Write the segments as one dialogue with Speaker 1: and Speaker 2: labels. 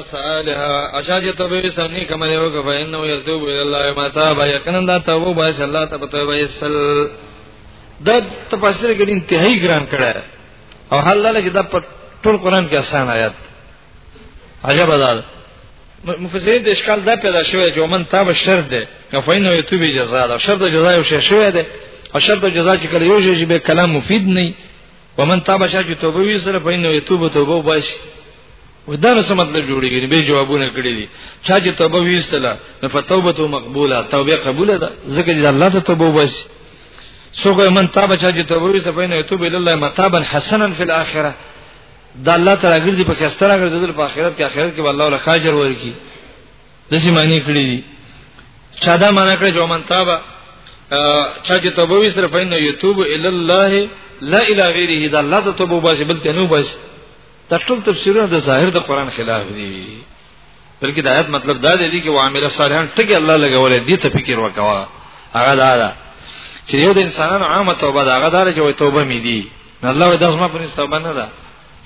Speaker 1: صالحا اشاج توبه سنی کما یو ک فینه یتوب الی الله متا با یقینا دا توبه باس الله ته توبه یسل د تفسیر کې انتهایی ګران کړه او حل لاله چې دا په ټول قران کې آسان آیات عجب ده مفسرین د اشکال دا پیدا شوی چې ومن تاب شرط ده کفینه یتوب جزاء ده شرط جزاء یو شی شوی ده او شرط جزاء چې کله یو شی به کلام مفید نه ومن تاب شاجو توبه وی سره په انه یتوب توبه باش ودانو څه مطلب جوړیږي به جوابونه کړی دي چا چې توبه ویستله نو فتوبته مقبوله توبه قبوله ده ځکه چې الله ته توبه وباسي څوک من تاب چا چې توبه ویسته په انه یتوب الی الله متابا حسنا فی الاخره دا الله تعالی ګرځي په کستره ګرځي په آخرت کې آخرت کې الله له خاجر ورکی دسی معنی کړی دي چا دا معنی کړی چې ومن تابا چا چې توبه وي صرف انه یتوب ال الله لا اله غیره دا الله ته توبه باسي بل ته نه باسي دا ټول تفسیرونه د ظاهر د قران خلاف دي بلکې د آیت مطلب دا دی چې وعامل صالحان ټکی الله لګولې دي ته فکر وکوا هغه دا ده چې یو د انسانانو عامه توبه دا هغه دا چې توبه مې دي الله دې زما پر توبه نه ده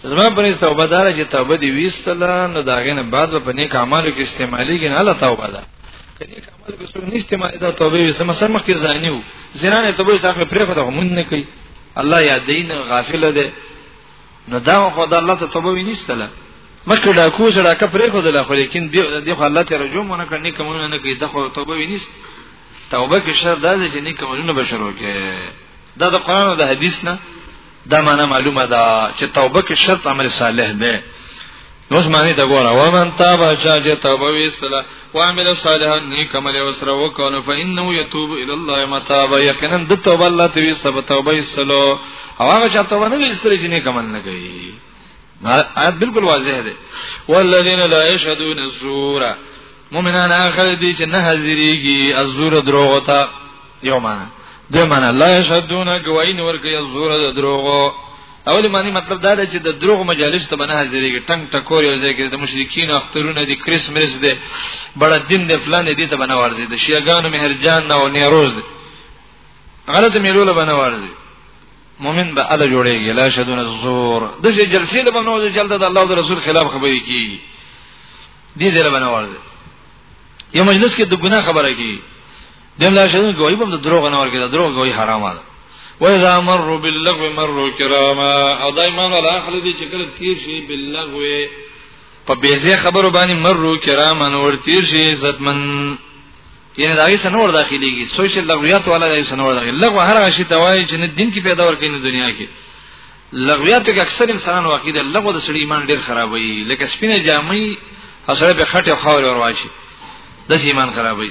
Speaker 1: زما په نس توبه دار چې توبه دی ویستله نو دا غینه بعد په نیک اعمالو کې استعمالي کې نه الله توبه ده کني کمال کې څو نه استعمالي دا توبه وي سم سم کې ځاني وو زنانه توبه یې ځکه پرې خدای مونږ نه کوي الله یادین غافل ده نو دا خو دا الله ته توبه وینيستله مکه دا کو سره کا پرې خو دله خو لیکن دی خو الله ته رجوع مونږ نه کوي کومونه نه کوي دا خو توبه وینيست توبه کې شر دا چې نه کومونه بشرو کې دا د قران او د حدیث نه دا معنا معلومه ده چې توبه کې شرط عمل صالح ده نو معنی دا ګوره و من تاب چا چې توبه ویستله و عمل صالحا نیک عمل وسره وکړو فإنه يتوب إلى الله متابا یقینا د توبه الله ته ویسته په توبه ویستلو او هغه چا توبه نه ویستل چې نیک عمل نه کوي آیت بالکل واضح ده والذین لا یشهدون الزور مؤمنان اخر دي چې نه حاضرېږي الزور دروغ ته یو معنا دوی معنا لا یشهدون گواین ورکی زور د دروغو اولی معنی مطلب دا دی چې د دروغ مجالس ته بنه حاضرېږي ټنګ ټکور یو ځای کې د مشرکین اخترونه دي کریسمس دي بڑا دین دی فلان دي ته بنه ورځي د شیعاګانو مهرجان او نیروز دي غلط میلو له بنه ورځي مؤمن به الله جوړيږي لا شدون الزور د دې جلسې له بنه ورځي جلد د الله او رسول خلاف خبرې کیږي دې ځله بنه ورځي یو مجلس کې د ګناه خبره کیږي دیم دا شنو ګوي بم د دروغ نه ورګه د دروغ ګوي حرامه ده و اذا مروا باللغو مروا کراما او دا ایمان ولا اخلي دي چې کله تیر شي باللغو په بیزه خبرو باندې مروا کراما نور تیر شي عزتمن یعنی دا یې سنور داخليږي سوشل لغویات ولا دا یې سنور داخلي لغو هر شي توای چې نه دین کې پیدا ورکې نه دنیا کې لغویات کې اکثر انسانان واقع دي لغو د سړي ایمان ډیر خرابوي لکه سپینه جامې اصله به خټه خاور ورواچي د ایمان خرابوي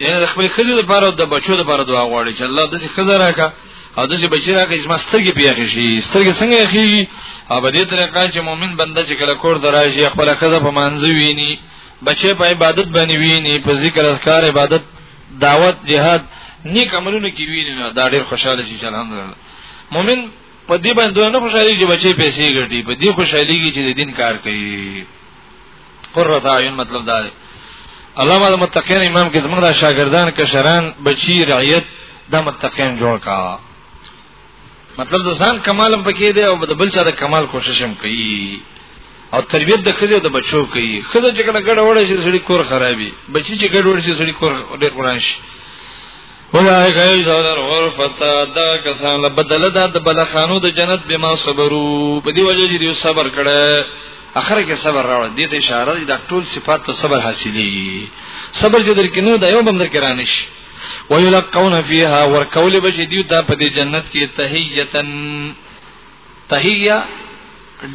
Speaker 1: یعنی د خپل خزې لپاره او د بچو لپاره دعا غواړي چې الله دې خزه راکا او دې بچی راکا چې ما سترګې پیاخې شي سترګې څنګه اخیږي او په دې طریقه چې مؤمن بنده چې کله کور درایي خپل خزه په منځ ویني بچي په عبادت باندې ویني په ذکر اذکار عبادت دعوت جهاد نیک عملونه کې ویني نو دا ډېر خوشاله شي چې الحمدلله مؤمن په دې باندې نه خوشاله چې بچي پیسې ګټي په دې خوشاله کې چې د دین کار کوي قرۃ اعین مطلب دا دی علامه المتقین امام کې زموږ را شاګردان کشران بچی رعیت دا متقین جوړ کا مطلب د ځان کمال هم پکې دی او د بل چا د کمال کوشش هم کوي او تربیت د خزه د بچو کوي خزه چې کله ګډ وړي چې سړي کور خرابي بچی چې ګډ وړي چې سړي کور ډېر وران شي اولائک ایزون الغرفتا دا کسان لبدل دا د بلخانو د جنت بما صبرو په دی وجه دی صبر کړه اخر کې صبر راوړ دې ته اشاره دي دا ټول صفات په صبر حاصلې صبر چې درکې نو دا یو بم درکې رانش ویلقون فیها ورکول بشدیو دا په دې جنت کې تحیتن تحیه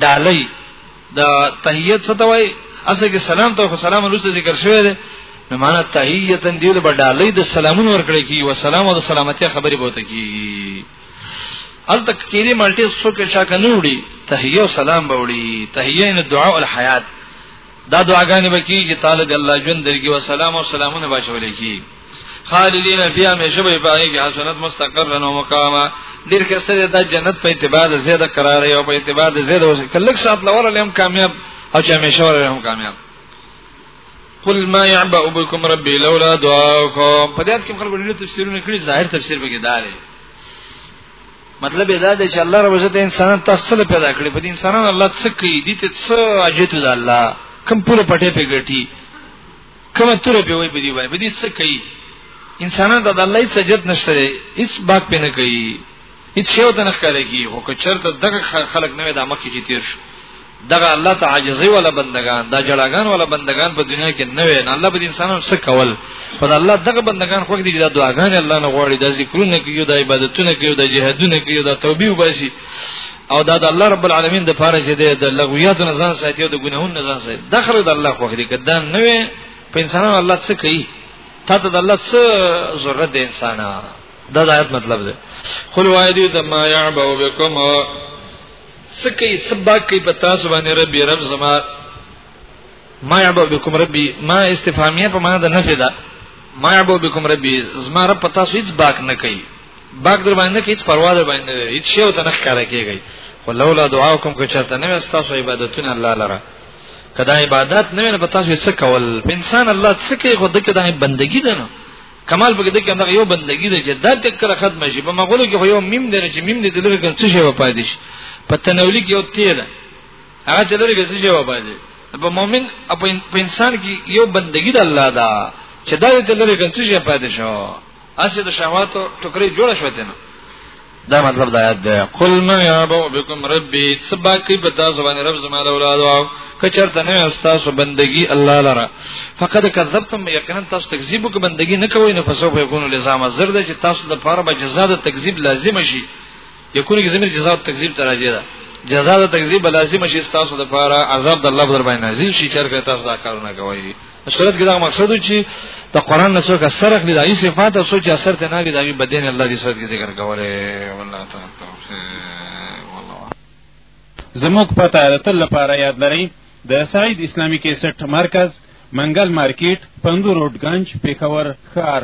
Speaker 1: ډالۍ د تحیت څه ته وای اصل کې سلام ته خو سلام لوسه ذکر شوی دی نو معنا تحیه تن دی به ډالۍ د سلامونو ورکړی کی او سلام او د سلامتی خبرې بوته کی ال تک کېری مالټي څو کې چا کنه وړي تحیه او سلام به وړي تحیه نه دعا او الحیات دا دعاګانې به کیږي تعالی الله جون درګي او سلام او سلامونه بچولې کی خالدین فیها همیشه به پای کې حسنت مستقرا و مقاما ډیر کې سره د جنت په اعتبار د زیاده قرار او په اعتبار د زیاده اوس کلک سات لور لم کامیاب او چې همیشه ور لم کامیاب قل ما يعبأ بكم ربي لولا دعاؤكم په دې اړه کې خلکو ډیر تفسیرونه کړی ظاهر تفسیر به کې دار مطلب دا دی چې الله رب عزت انسان تاسو له پیدا کړی په دې انسانان الله څه کوي دي ته څه اجته ده الله کم پوره پټه پیګټي کومه توره به وي بدی باندې بدی څه کوي انسانان ته د الله هیڅ سجد نشته هیڅ باک په نه کوي هیڅ یو د نه خلګي او که چرته دغه خلک نه د مخ کې تیر شو دغه الله ته عاجزي ولا بندگان دا جړاګان ولا بندگان په دنیا کې نه وي نه الله به انسانانو څه کول پر الله دغه بندگان خو دې د دعاګان الله نه غواړي د ذکرونه کوي د عبادتونه کوي د جهادونه کوي د توبې وباسي او دا د الله رب العالمین د پاره چې د لغویات نه ځان ساتي او د ګناهونو نه ځان ساتي دخل د الله خو دې کدا نه وي په انسانانو الله څه کوي تا ته د الله څه ضرورت دی انسانا دا د آیت مطلب دی قل وایدی د ما یعبو بكم سکی سبا کی پتا سبحان ربی رب زما ما یعبو بكم ربی ما استفهامیه په معنا د نفی ده ما یعبو بكم ربی زما رب پتا سو هیڅ باک نه کوي باک در باندې کې هیڅ پروا ده باندې هیڅ شی او تنخ کار کیږي ولولا دعاکم کو چرته نه استاسو عبادتونه الله لره کدا عبادت نه نه پتا څه څه کول انسان الله څه کوي خو دغه د بندگی ده نه کمال بګی دغه دغه یو بندگی ده چې دا ټکر ختم شي په مغولو کې یو میم دی چې میم دی دلته کوم څه شی وپاتې شي په تنولی کې یو تیر هغه چې دلته څه شی وپاتې په مؤمن په انسان کې یو بندگی ده الله دا چې دا دلته کوم څه شی وپاتې شو اسی د شهواتو ټکرې جوړه شوې ده دا مطلب دا یاد ده قل ما یابو بكم ربي سبا کی په تاسو باندې رب زما د اولاد او کچرته نه تاسو بندگی الله لره فقد کذبتم یقینا تاسو تکذیب وک بندگی نه کوئ نه فسو په یکون لزام زر ده چې تاسو د پاره به جزاء د تکذیب لازم شي یکون کی زمیر جزاء تکذیب تراجه ده جزاء د تکذیب لازم شي تاسو د پاره عذاب د الله در باندې نازل شي چرته تاسو دا کارونه کوي شرط کې دا مقصد و چې د قران نه څوک اثر اخلي د ای صفات او سوچ اثر ته نه وي دا بدین الله دې صورت کې ذکر کوله والله تعالی توفیق والله
Speaker 2: زموږ پته راتل لپاره یاد لرئ د سعید اسلامی کیسټ مرکز منګل مارکیټ پندو روډ گنج پیښور
Speaker 1: ښار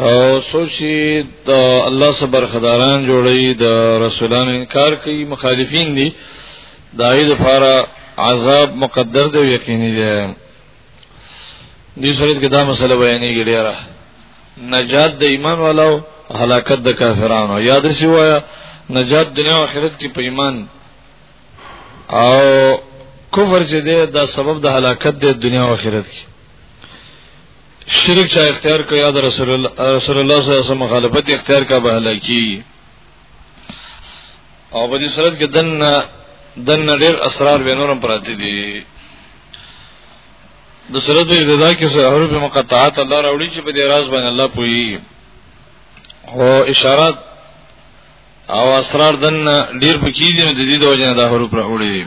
Speaker 1: او سوچي د الله صبر خداران جوړي د رسولان انکار کوي مخالفین دي دای د فاره عذاب مقدر دی یقیني دی دې صورت کې دا مسله بیانېږي ډیره نجات د ایمان والو هلاکت د کافرانو یاد شي وایا نجات دنیا او آخرت کې په ایمان او کفر چې دی دا سبب د هلاکت د دنیا او آخرت کې شرک چا اختیار کړ یا رسول الله رسول الله صلی الله علیه وسلم مخالفت اختیار کا به هلاکی او په دې صورت کې دن دن ډېر اسرار به نورم پراته دي د صورت په ابتدا کې سره حروف مقطعات الله راوړي چې په دې راز باندې الله پوي او اشارات او اسرار دن ډېر پکې دي د دې د وجه نه د حروف راوړي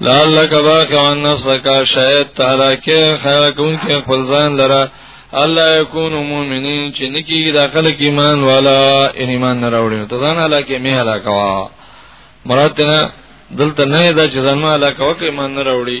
Speaker 1: لعلک باقعا نفسک شاید تهلاکه خیر کون کې خپل ځان لره الله یکون مؤمنین چې نکی داخله کې ایمان والا ایمان نه راوړي ته ځان هلاکه می هلاکوا مراد نه دلته نه دا چې ځان هلاکوا کې ایمان نه راوړي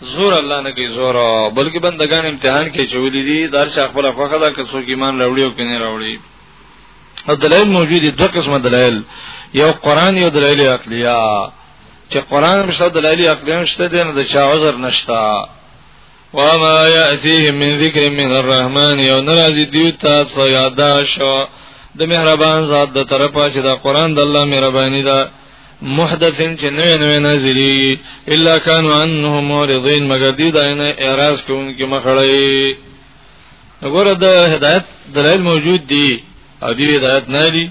Speaker 1: زور الله نه کوي زور بلکې بندگان امتحان کې چولې دي دار شاه خپل خوخه دا که څوک ایمان راوړي او کني راوړي او دلایل موجود دي دوه قسمه دلایل یو قران یو دلایل عقلیه چې قران مشته دلایل عقلیه مشته دي نه د چا عذر نشتا وما ياتيهم من ذکر من الرحمن یو ناراضي دیو تاسو یاداش د مهربان ذات د طرفه چې دا قران د الله مهرباني ده محدث چې نوې نوې نازلي الا كانوا انهم معرضين مگر دې داینه اعتراض کوونکي مخړی وګوره د هدایت دلایل موجود دي او دې هدایت نه لري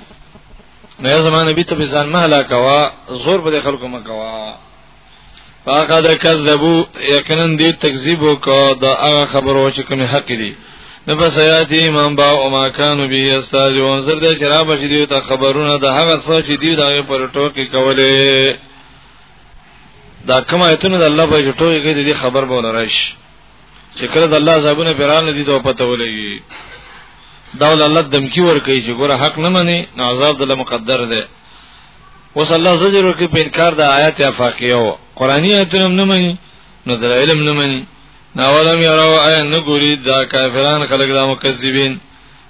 Speaker 1: نه زمانه به ته ځان مهلا کوا زور به خلکو مکوا فقد کذبوا یقینا دی تکذیب وکړه دا هغه خبرو چې کوم حق دي نو پس آیاتی امام با او ما کانو بی استاذ و انظر دې چې را بشي دی ته خبرونه د هغه څه چې دی دا پر ټوکی کوله دا کوم ایتونه د الله په ټوکی کې دې خبر به ولرش چې کله د الله زابونه پیران دي ته پته ولګي دا ول الله دمکی ور کوي چې ګوره حق نه مني نو عذاب د مقدر دی اوس الله زجر ورکړي په انکار د آیات افاقیو قرآنی آیتونه نه مني نو د علم نه مني نو ولم یراو آیا نه ګوري دا کافران خلک دا مکذبین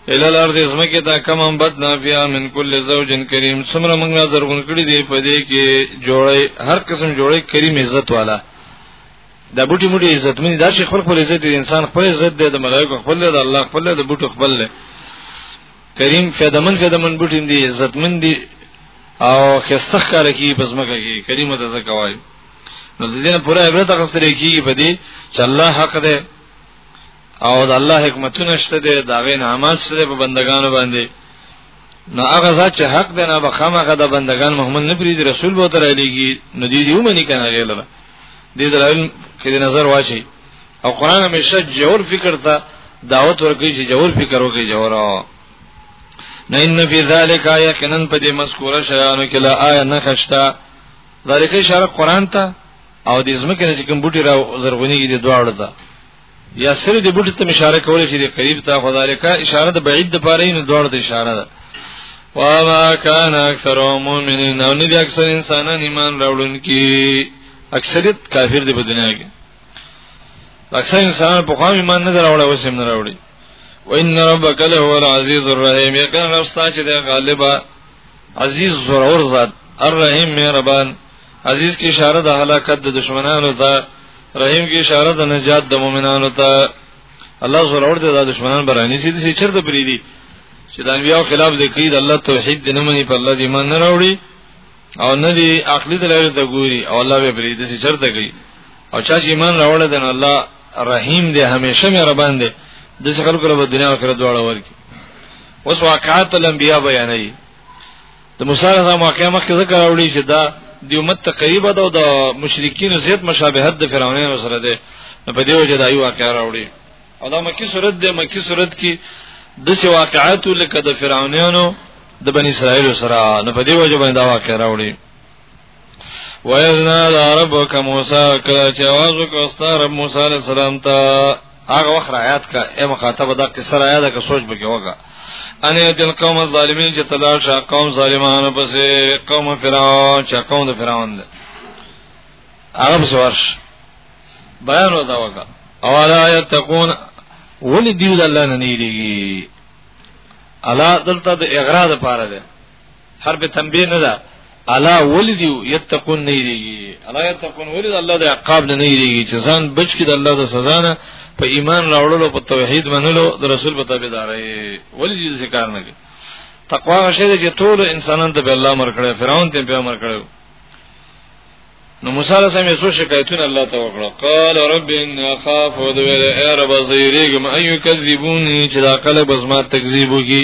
Speaker 1: ال الارض اسمکه تا کم هم بد نافیا من کل زوج کریم سمره موږ نظر غون کړی دی په دې کې جوړي هر قسم جوړي کریم عزت والا د بوټي موټي عزت مني دا شي خپل خپل عزت انسان خپل عزت دی د ملایکو خپل دی د الله خپل دی د بوټو خپل دی کریم فیدمن فیدمن بوټین دی عزتمن دی او خسته کار کی بزمګه کی کریمه ته زکوای نو د دې نه پوره عبرت غستل کیږي په دې چې الله حق دی او د الله حکمتونه شته دی دا غي نعمت شته په بندگانو باندې نو هغه ذات چې حق دی نه بخامه غدا بندگان محمد نبی رسول بوتره لګي نو دې یو منی کنه غیله دې دلایل کې د نظر واچي او قران همیشه جوړ فکر ته دعوت ورکړي چې جوړ فکر وکړي جوړ نه ان فی ذلک یقینا په دې مذکوره شیانو کې لا آیه نه خشتا ذالک اشاره قران ته او د زمکه چې کوم بوټي را زرغونی دي دواړه ته یا سره د بوټ ته اشاره کول چې د قریب ته خدالک اشاره د بعید د پاره نه دوړ ته اشاره ده وما كان اکثر مؤمنین او نه اکثر انسانان ایمان راوړونکي اکثریت کافر دي په دنیا کې اکثر انسانان په خام ایمان نه راوړل اوس هم نه راوړي وان ربک له هو العزیز الرحیم یقین رب ستا چې د غالبا عزیز زورور ذات الرحیم مهربان عزیز کی اشاره د هلاکت د دشمنانو ته رحیم کی اشاره د نجات د مؤمنانو ته الله سره ورته د دشمنان برانی سي دي چرته پری دي چې د انبیو خلاف ذکر د الله توحید د نمنې په الله دی مان نه راوړي او نه دی عقلی دلایل ته ګوري او الله به پری دي چرته کوي او چا چې ایمان راوړل د الله رحیم دی همیشه مې ربان دی د څه خلکو له دنیا او آخرت دواړه ورکی اوس واقعات الانبیاء بیانوي د موسی علیه السلام واقعا مخکې ذکر راوړي چې دا د امت تقریبا د مشرکین زیات مشابهت د فرعونانو سره ده په دې وجه دا یو واقعا راوړي او دا مکی صورت ده مکی صورت کې د څه واقعات لکه د فرعونانو د بنی اسرائیل سره نه په دې وجه باندې دا واقعا راوړي وَإِذْ نَادَى رَبُّكَ مُوسَى کله چې आवाज وکړ ستاره موسی عليه السلام ته هغه وخت آیات کا اے مخاطب دا قصه آیات کا سوچ بګي وګا ان یتل قوم الظالمین چې تلاش قوم ظالمانو پسې قوم فرعون چې قوم د فرعون ده هغه پسې ورش بیان ودا وکا او لا یتقون ولې دیو د الله نه نیریږي الا دلته د اغراض لپاره ده حرف تنبیه نه ده الا ولدی یتقون نه یریږي الا یتقون ولید الله د عقاب نه یریږي چې ځان بچ کړي د الله د سزا نه په ایمان راوړلو په توحید منلو د رسول په تابعداري ولید ذکر نه کوي تقوا شې چې ټول انسانان ته به الله امر کړی فرعون ته به امر کړی نو موسی علیہ السلام یې شکایتونه الله ته وکړه قال رب ان اخاف ودویل ای رب زیریګم ایو کذبونی چې دا کله بزما تکذیب وکي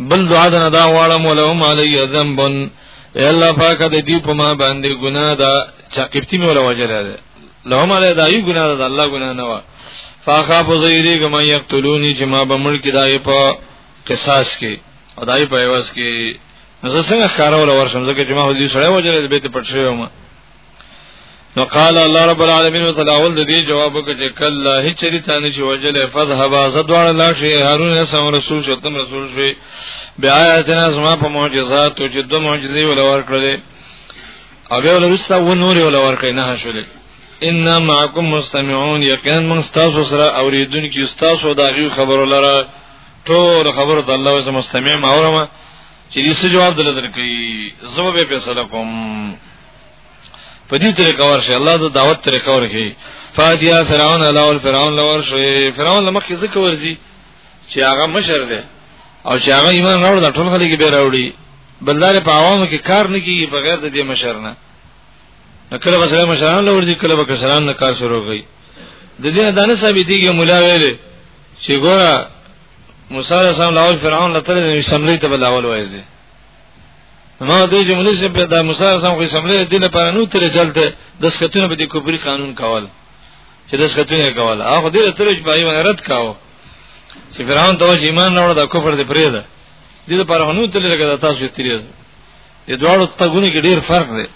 Speaker 1: بل دعا دنا دا غواړم ولهم علی ذنب اے الله پاک د دې په ما باندې ګناه ده چې قبطی مې ولا وجل ده لهم علی دا یو ګناه ده الله ګناه نه وا فاخاف زیری کما یقتلونی چې ما به ملک دای په قصاص کې او دای په ایواز کې نو څنګه ښکارول ورشم ځکه چې ما هدي سره وجل بیت پټ شوی ما نو قال الله رب العالمین تعالی اول د دې جواب وکړ چې کله هیڅ چری تانه شي وجل فذهبا زدوار لا شي هارون اسلام رسول شو تم رسول شي بیا آیاتنا زما په معجزات او چې دوه معجزې ول ورکړلې او بیا ول رستا و نور ول ورکړې نه شولې ان معکم مستمعون یقینا من تاسو سره اوریدونکو تاسو دا غي خبرو لره ټول خبرو د الله او مستمع ما اورم چې دې څه جواب دل درکې زما به فیصله کوم په دې طریقه ورشه الله د دعوت طریقه ورکي فاتیا فرعون الاول فرعون لور شي فرعون لمخې ځکه ورزي چې هغه مشر دی او چې هغه ایمان راوړ د ټول خلک به راوړي بلدار په عوامو کې کار نه کیږي بغیر د دې مشر نه کله به سلام مشران لور دي کله به کسران نه کار شروع کوي د دې دانه ثابت دي مولا ویلې چې ګوره موسی رسول الله فرعون لته سمري ته بلاول وایي نو د جمهوریت رئیس په د موسی سم خو سملې د دینه پر نو تر جلته د سختونه په دې کوپری قانون کول چې د سختونه کول هغه دې تر چې بای باندې رد کاو چې فرعون ته ایمان نه وړ د کفر دې پرې ده دې لپاره نو تر لګا تاسو تیرې دې دواړو تګونه کې ډیر فرق دی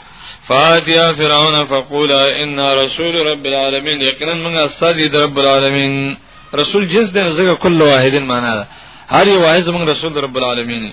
Speaker 1: فاتیا فرعون فقولا ان رسول رب العالمین یقینا موږ استاد دې رب العالمین رسول جز دې زګه کله واحدن معنا ده هر یو واحد موږ رسول رب العالمین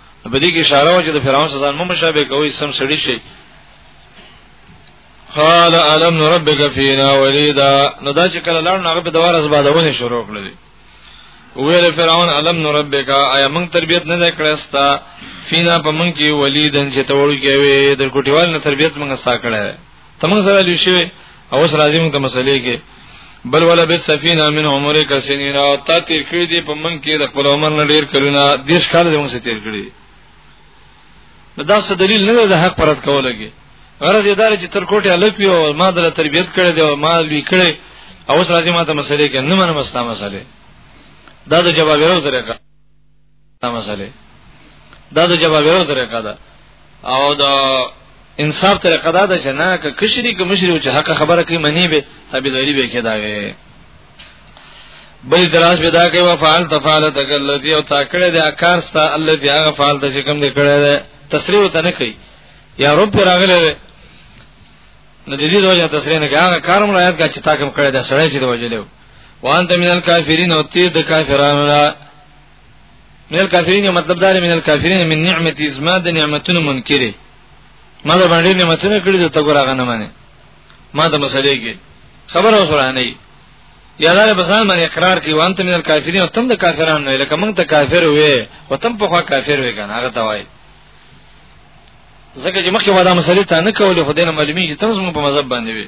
Speaker 1: په دې کې اشاره و چې د فرعون سزا مو مشابه کوي سم سړی شي قال الم نربك فينا وليدا نو دا چې کله لاړ نو هغه په دوار از بادونه شروع کړل ویل فرعون الم نربك ایا موږ تربيت نه کړستا فينا په موږ کې وليدن چې تورو کې وي د کوټیوال نه تربيت موږ ستا کړه تمنګ سره لوي شوی او اوس راځي موږ ته مسلې کې بل ولا به سفینه من عمر کا سنین او تا تیر کړی دی په من کې د خپل عمر نه ډیر کلونه دیش کال دې موږ سره تیر کړی نو دا څه دلیل نه ده حق پرد کولږي غرض یې دار چې تر کوټه الک یو ما دله تربیت کړی دی او ما لوي کړی او اوس راځي ما ته مسلې کې نه منم استا مسلې دا د جواب ورو طریقه دا مسله دا د جوابیرو طریقه ده او دا انصاف طریقه دا ده چې نه که کشری که مشری چې حق خبره کوي منی به تابعداري به کېدا وي بل دراز به دا کوي وفعل تفعل تکلتی او تا کړه د اکار ستا الله دی هغه فعل ته کوم دې کړه ده تصریح ته نه کوي یا رب راغله نو د دې د وجه تصریح نه کوي هغه کارم رايات کا چې تا کوم کړه ده سړی چې د وجه له وان ته مینل کافرین او تیر د کافرانو من الکافرین یو مطلب دار من الکافرین من نعمت ازما د نعمتونو منکری ما د باندې نعمتونه کړی د تګور هغه نه مانی ما د مسلې کې خبر اوس ورانه یادار بسان باندې اقرار کی وانت من الکافرین او تم د کافرانو نه لکه موږ ته کافر وې او تم په خوا کافر وې کنه هغه توای زکه چې مخکې ودا مسلې ته نه کولې خدای نه معلومی چې تم زموږ په مذهب باندې وې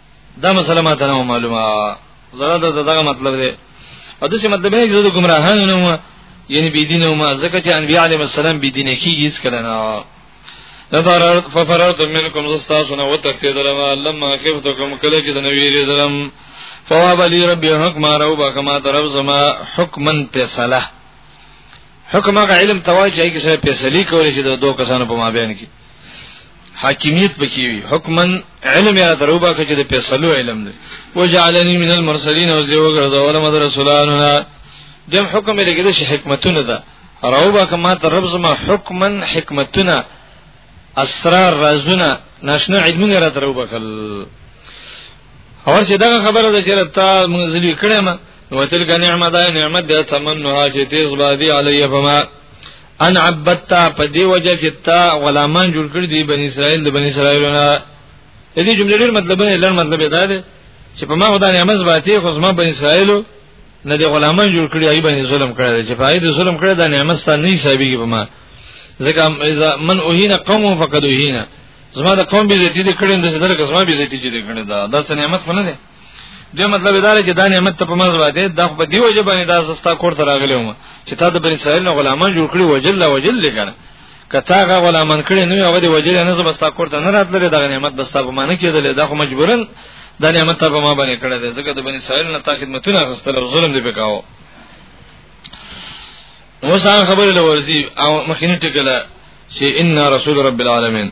Speaker 1: دا مسله ما ته معلومه زړه د دغه مطلب دی او دغه مطلب نه چې د گمراهانو نه یعنی بی دین او ما زکه چې انبیاء علیهم السلام بی دین کیږي هیڅ کله نه لبارت ففررت منکم زستاسنا وتختیدلما لما خفتکم کله چې د نبی رسولم فواب علی ربی حکم راو با کما طرف زما حکمن فیصله حکم هغه علم توای چې هغه څه فیصله کوي چې د دوه کسانو په مابین کې حاکمیت پکې وي حکمن علم یا دروبا کې د فیصلو علم دی وجعلنی من المرسلین او زیو ګرځول مد رسولانو دیم حکم یې لګیدل شي حکمتونه ده روبا کما تر رب زما حکمن حکمتونه اسرار رازونه ناشنا علمونه را دروبا کل اور چې دا خبره ده چې تا منزلی کړم نو تلک نعمت ده نعمت ده تمنها چې تیز بادي علی فما ان عبدتا په دی وجه چې تا غلامان جوړ کړ دي بنی اسرائیل د بنی اسرائیل نه د دې جملې ډېر مطلب نه لړ مطلب دا دی چې په ما خدای نعمت باندې خو زما بنی اسرائیل نه د غلامان جوړ کړی ای باندې ظلم کړی چې پای د ظلم کړی د نعمت ستاسو نه حسابيږي په ما ځکه اذا من اوهینا قوم فقد اوهینا زما د قوم بي عزت دي کړی د زړه کسما بي عزت دي کړی دا د نعمت خو نه ده دې مطلب دا دی چې دا نعمت ته په مزه باندې دا په دی وجه باندې دا زستا کور ته راغلی وم چې تا د بنی اسرائیل نه غلامان جوړ کړی وجل لا وجل لګنه کته هغه غلامان کړی نو هغه دی وجل نه زبستا کور ته نه راتللی دا نعمت بستا په معنی کېدل دا خو مجبورن دا نعمت ته په ما باندې کړی دی ځکه د بنی اسرائیل نه تا خدمتونه غستل او ظلم دی وکاو موسی خبر له ورزي او مخینه ټکله چې ان رسول رب العالمین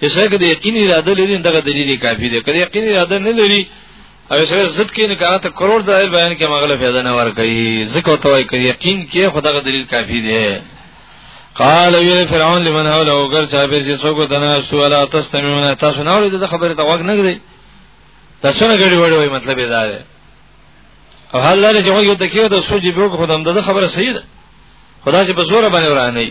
Speaker 1: چې څنګه د یقیني اراده لري دغه دلیل کافی دی کله یقیني اراده نه لري او سره زد کې نه کانه ته کروڑ ځای بیان کې مغله فایده نه ور کوي ځکه ته وایي کوي یقین کې خدغه دلیل کافی دی قال وی فرعون لمن حوله وګر چا به چې څوک دنا سوالا تستمعون تاسو نه اورید د خبره ته وګ نه غړي تاسو نه غړي وړي مطلب یې دا دی او حال لري چې یو تکیو د سوجي به خدام د خبره صحیح ده خدا چې په زور باندې ورانه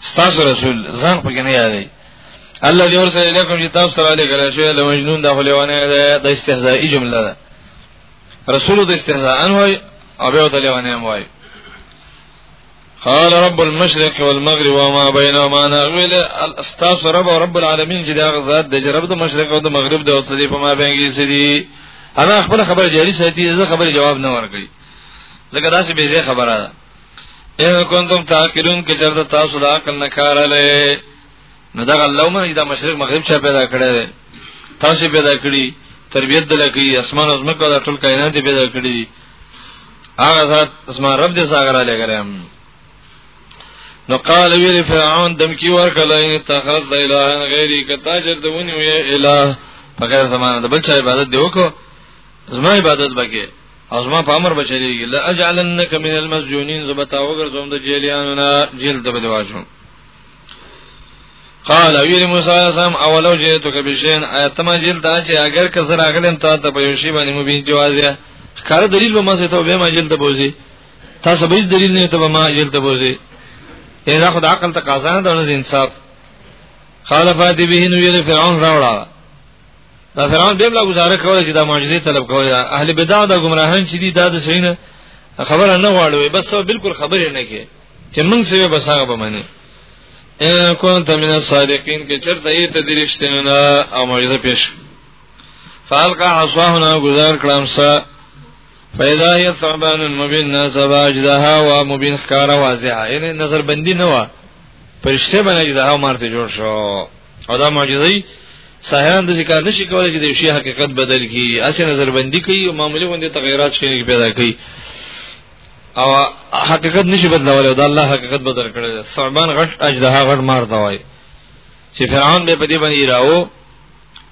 Speaker 1: ستاسو رسول ځان په کې نه یادای الله دې ورسره لیکم چې تاسو سره لیکل شوی له مجنون د خلیوانه ده د استهزائی جمله ده رسول د استهزاء ان وای او به د لیوانه وای قال رب المشرق والمغرب وما بينهما نغول استاس رب او رب العالمین چې دا غزاد د جرب د مشرق او د مغرب د اوسلی په ما بینګي سدي انا خبر خبر جاری ساتي زه خبر جواب نه ورکړي ځکه دا څه به زه خبره ده ان کنتم تعقلون کې چرته تاسو دا عقل نه کارلې نو دا الله مې دا مشرق مغرب چا پیدا کړی تاسو پیدا کړی تربيت دلکې اسمان او زمکه دا ټول کائنات پیدا کړی هغه ذات اسما رب دې ساغره لګرم نو قال ویل فرعون دم کی ورکل ان تخذ الهن غیری کتا چر دونی وی الہ فقیر زمانه د بل چا عبادت دی وکړو زما عبادت بکې او زما په امر بچلیږي لا اجعلنک من المسجونین زبتا وګرځوم د جیلیانو نه جیل ته به واچوم قال ویل موسی علیہ السلام اولو جئتک بشین ایتما جیل دا چې اگر که زرا غلم تا ته په یوشی باندې مبین جوازه کار دلیل به ما زه ته به ما جیل ته بوزي تاسو به دلیل نه ته به ما جیل ته بوزي اذا خدای عقل تقاضا نه د انصاف خالفات به نو ویل فرعون راوړا دا فرعون به بلا گزاره کوله چې دا معجزې طلب کوله اهل بدع دا گمراهان چې دي دا د سینه خبره نه واړوي بس ته بالکل خبرې نه کې چې موږ سوي بس هغه به مني ان كنت من الصادقين کې چرته یې ته درشتنه او معجزه پیش فالقا عصاهنا گزار کړم سا فیدا هی ثعبان مبین نسبا اجدها و مبین خکارا واضحا یعنی نظر بندی نوا پرشته باندې چې دا عمر ته جوړ شو او دا معجزه ساحران د ذکر نشي کولای چې د شی حقیقت بدل کی اسې نظر بندي کوي او معاملې باندې تغیرات شي پیدا کوي او حقیقت نشي بدلولای دا الله حقیقت بدل کړی ثعبان غټ اجدها غټ مار دا وای چې فرعون به په دې باندې راو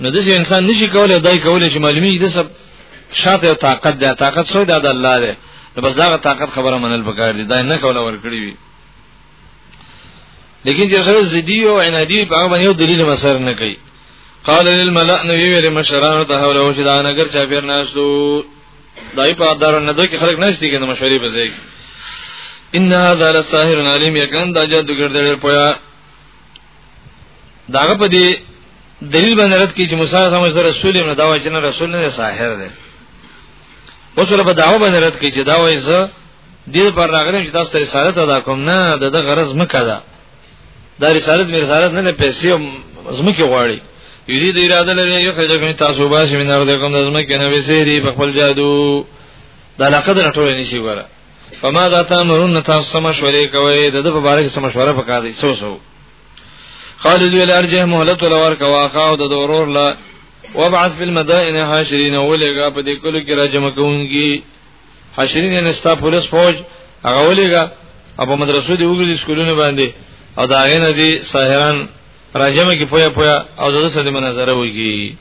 Speaker 1: نو د انسان نشي کولای دای کولای چې معلومیږي د سب شاته او طاقت ده طاقت سوی ده د الله ده نو بس دا طاقت خبره منل پکار دي دا نه کوله ور کړی وي لیکن چې سره زدی او عنادی په هغه باندې یو دلیل مسر نه کوي قال للملأ نو ویل مشرانو ته حول او چې دا نګر چا پیر ناشتو دای په دار نه دوی کې خلک نشتی کې د مشورې په ځای ان هذا لساحر علیم یکن دا جادوګر دې پویا داغه په دې دلیل باندې رد کی چې موسی سم سره رسول نه دا وایي چې نه رسول نه ساحر دی اوس له داو باندې رد کی چې دا وایي زه دې پر راغلم چې تاسو ته رسالت ادا کوم نه د دغه غرض مکه ده دا رسالت مې رسالت نه پیسې زمکه غواړي یرید اراده لري یو خدای کوم تاسو باسي من ارده کوم د زمکه نه وسېری په خپل جادو دا لقد نه ټول نشي وره فما ذا تامرون تاسو سم مشورې کوي د دې په اړه سم مشوره پکا دي سو سو خالد ویل ارجه مهلت ولا ورکا واقع د دورور لا وابعث في المدائن حاشرين ولګه په دې کلو کې راجم کوونکی حاشرین یعنی ستا پولیس فوج هغه ولګه او په مدرسو دی وګړي سکولونه باندې او دا غینه دي ساحران راجمه کې پویا پویا او د سره مناظره وږي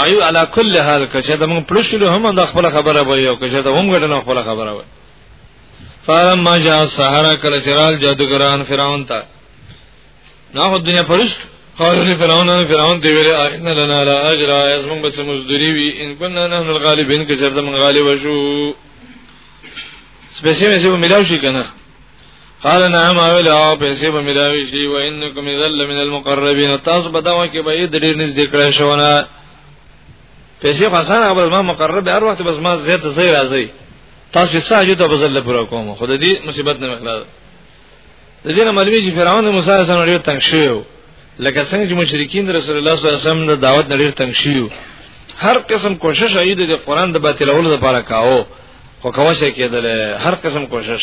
Speaker 1: ایو علا کل حال کچه د موږ پرشل هم د خپل خبره وي او کچه د هم غټنه خپل خبره وي فارم ما جا سحر کل چرال جادوګران فرعون ته نه خو دنیا پرش قالو له فرعون فرعون دی ویل ان لنا لا اجر از موږ بس مزدوری وي ان كنا نحن الغالبين کچه د موږ غالب شو سپېڅلې مې ملاو شي کنه قال نعم اولا او پیسې به ملاوي شي و انکم ذل من المقربین تاسو به دا وکي به د ډیر نږدې کړی شو نه پیسې خاصان هغه ما مقرب هر وخت بس ما زیات زی راځي تاسو ساجو ته بزل پر کوم خو د دې مصیبت نه مخلاص د دې معلومی چې فرعون د موسی سره ډیر تنگ شو لکه څنګه چې مشرکین رسول الله صلی الله علیه وسلم د دعوت ډیر تنگ شو هر قسم کوشش ایده د قران د باطلولو لپاره کاوه خو کوشه کېدل هر قسم کوشش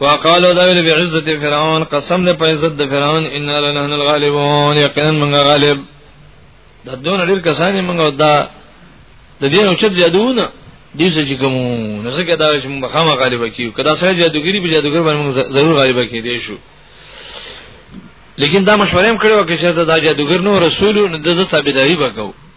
Speaker 1: وقالو دا ویل بعزت فرعون قسم دې په عزت د فرعون ان لنحن الغالبون یقینا موږ غالب دا دون ډیر کسانې موږ دا د دې نو چې جادوونه دې چې کومو نو څنګه دا چې موږ خامہ غالب کیو کدا سره جادوګری په جادوګر باندې موږ ضرور غالب کیدې شو لیکن دا مشوره هم کړو چې دا جادوګر نو رسول نو د ثابتداري وکاو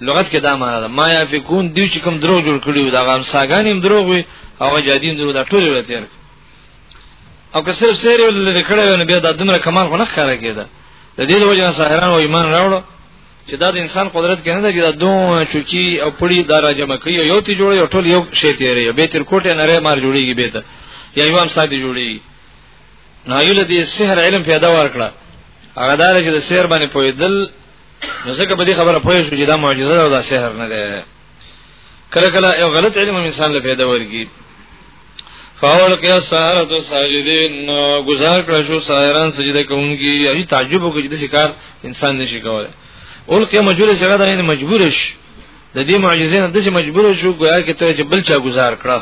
Speaker 1: لغت کې دا معنا ده ما یافکون دی چې کوم دروغ جوړ کړی دا غام ساګان هم دروغ وي او جادین دروغ دا ټول ورته تیر او که صرف سیر ول لري کړه نو بیا دا دمر کمال خو نه ښکارا کېده د دې وجه نه ساحران او ایمان راوړو چې دا د انسان قدرت کې نه ده چې دا دوه چوچی او پړی دا را جمع کوي یو تی جوړي او ټول یو شی تیری به تر کوټه نری مار جوړیږي به ته یا یو هم ساتي جوړیږي نو یو لدی سحر علم پیدا ورکړه هغه دار چې د سیر باندې پویدل نو ځکه په دې خبره پوه شو چې دا معجزه ده او دا سحر نه ده کله کله یو غلط علم انسان له پیدا ورګي فاول کیا سحرت ساجدین گزار کړ شو سایران سجده کوونکی یعنی تعجب وکړي د شکار انسان نشي کولای اول کیا مجبور شګه دا نه مجبور شي د دې معجزې نه د مجبور شو ګویا کې ته چې بل چا گزار کړه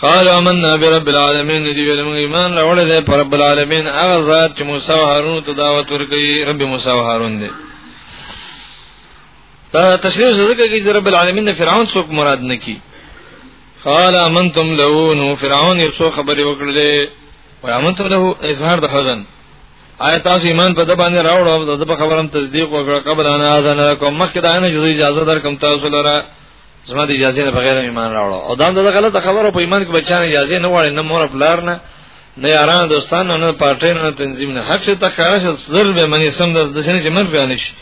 Speaker 1: قال آمنا برب العالمین دی ویل موږ ایمان راوړل دی پر رب العالمین هغه ذات چې موسی او هارون ته دعوت ورکړي رب موسی او هارون دی دا تشریح ذکر کوي چې رب العالمین د فرعون څوک مراد نه کی قال امنتم له نو فرعون یو څو خبرې وکړلې و امنتم له اظهار د حزن آیا تاسو ایمان په د باندې راوړو د په خبرم تصدیق وکړه قبل انا اذن لكم مخکې دا نه اجازه درکم تاسو لره زما د اجازه نه بغیر ایمان راوړو او دا د غلطه خبره په ایمان کې بچانه اجازه نه وړي نه مور پلار نه نه یاران دوستان نه پارټي نه تنظیم نه هر څه ته کارش زر به منی سم د دشنه چې مرګ بیان شي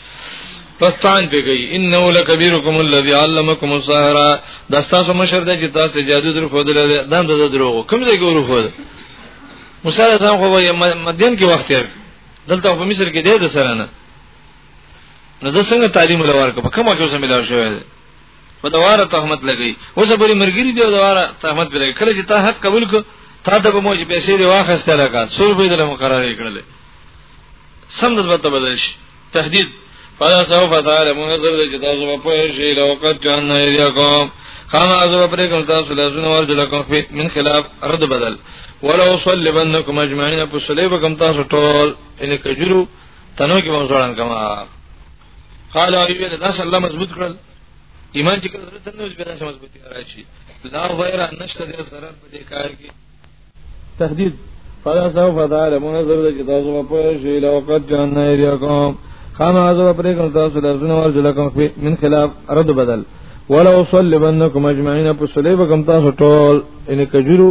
Speaker 1: پستان به گئی انه لکبیرکم الذی علمکم السحر دا تاسو مشر دی چې تاسو جادو در خو دل دا د دروغ کوم ځای ګورو خو موسی السلام خو مدین کې وخت یې دلته په مصر کې دی د سره نه نو زه څنګه تعلیم لور کوم کومه کې اوسه ملاو شوی دی په دواره تهمت لګی اوس به مرګری دی دواره تهمت به لګی کله چې تا حق قبول کو تا ته به موږ پیسې دی واخسته لګا سور به دل مقرر کړل سم د بته بدل شي تهدید فلا سوف تعلمون زر د چې تاسو په پوه شئ لو قد كان يديكم خاما ازو پر کوم تاسو لاسونه ورجلکم فی من خلاف رد بدل ولو صلبنکم اجمعین فصلیبکم تاسو ټول ان کجرو تنو کې وو ځوړان کما قال او ویل دا الله مضبوط کړل ایمان چې کله درته نو به دا مضبوطی راشي لا غیر نشته د ضرر په دې کار کې تهدید فلا سوف تعلمون زر د کتاب په پوه شي لو قد جان یریکم خام ازو پرې کړ تاسو لرزنه ورځ لکم من خلاف رد بدل ولو صلیبنکم اجمعین په صلیبکم تاسو ټول ان کجرو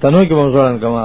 Speaker 1: تنو کې مونږ ځان کما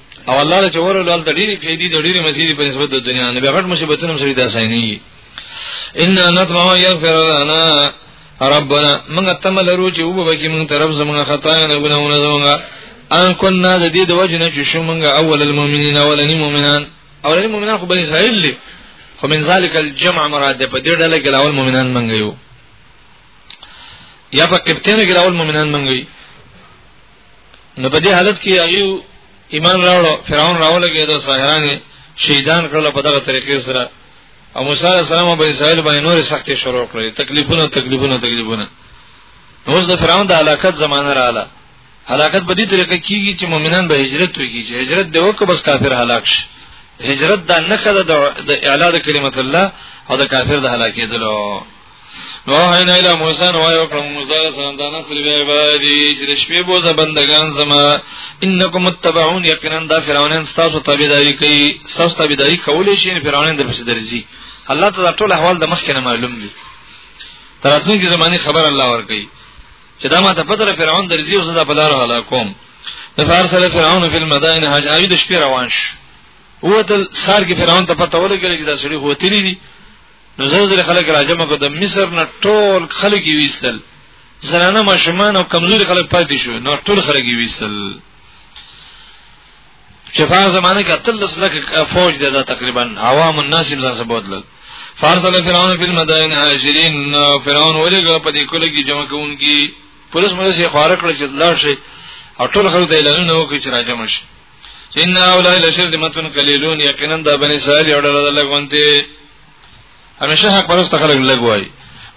Speaker 1: او الله له جوړ له ال ډېری فائدې د ډېری مزيدي په نسبت د دنیا نه بغټ مصیبتونه سره د اسایني ان نطمع یغفر لنا ربنا موږ تم لرو چې وبو بګی موږ طرف زموږ خطا نه ګناونه زموږ ان كنا د دې د وجه نه چې شو موږ اول المؤمنین اولنی مؤمنان اولنی مؤمنان خو بنی اسرائیل دي خو من ذالک الجمع مراد ده په دې ډله کې اول مؤمنان موږ یو یا په کپتین کې اول مؤمنان موږ یو نو په دې حالت کې هغه ایمان راوړو فرعون راولګي د ساحرانه شهیدان کړل په دغه طریقې سره او موسی علیه السلام او بنی اسرائیل باندې نور سختي شروع کړې تکلیفونه تکلیفونه تکلیفونه نو اوس د فرعون د علاقت زمانه رااله هلاکت په دې طریقه کیږي چې مؤمنان به هجرت وکړي چې هجرت دی وکړي بس کافر هلاک شي هجرت دا نه کړه د اعلان کلمت الله او د کافر د هلاکېدلو نو هاي نه له موسی نو یو کوم موسی علیہ السلام دا نصر بیا عبادی چې شپې بوزه بندگان زما انکم متبعون یقینا دا فرعونین تاسو تابعداري کوي تاسو تابعداري کولې شي فرعونین در پسې درځي الله تعالی ټول احوال د مخکنه معلوم دي تراسن کی زمانی خبر الله ور کوي چې دا ما ته پتر فرعون درځي او زدا بلار هلاکوم فارسل فرعون فی المدائن حاج اوی د شپې روان شو وته سار کې فرعون ته پته ولګل چې دا سړي هوتلی دي نو زلزلې خلک راجمه کو د مصر نه ټول خلک ویستل زنانه ماشومان او کمزوري خلک پاتې شو نو ټول خلک ویستل چې په زمانه کې تلس لک فوج دی دا تقریبا عوام الناس ځان سبوت لګ فارسل فرعون فی المدائن هاجرین فرعون ولګ په دې کله کې جمع کوونکی پولیس مله شي خواره کړ چې لاړ شي او ټول خلک ته اعلان نه وکړي چې راځم شي ان اولای لشرذمتون قلیلون یقینا د بنی اسرائیل یو ډول لګونته همیشه حق پرسته خلک لګوي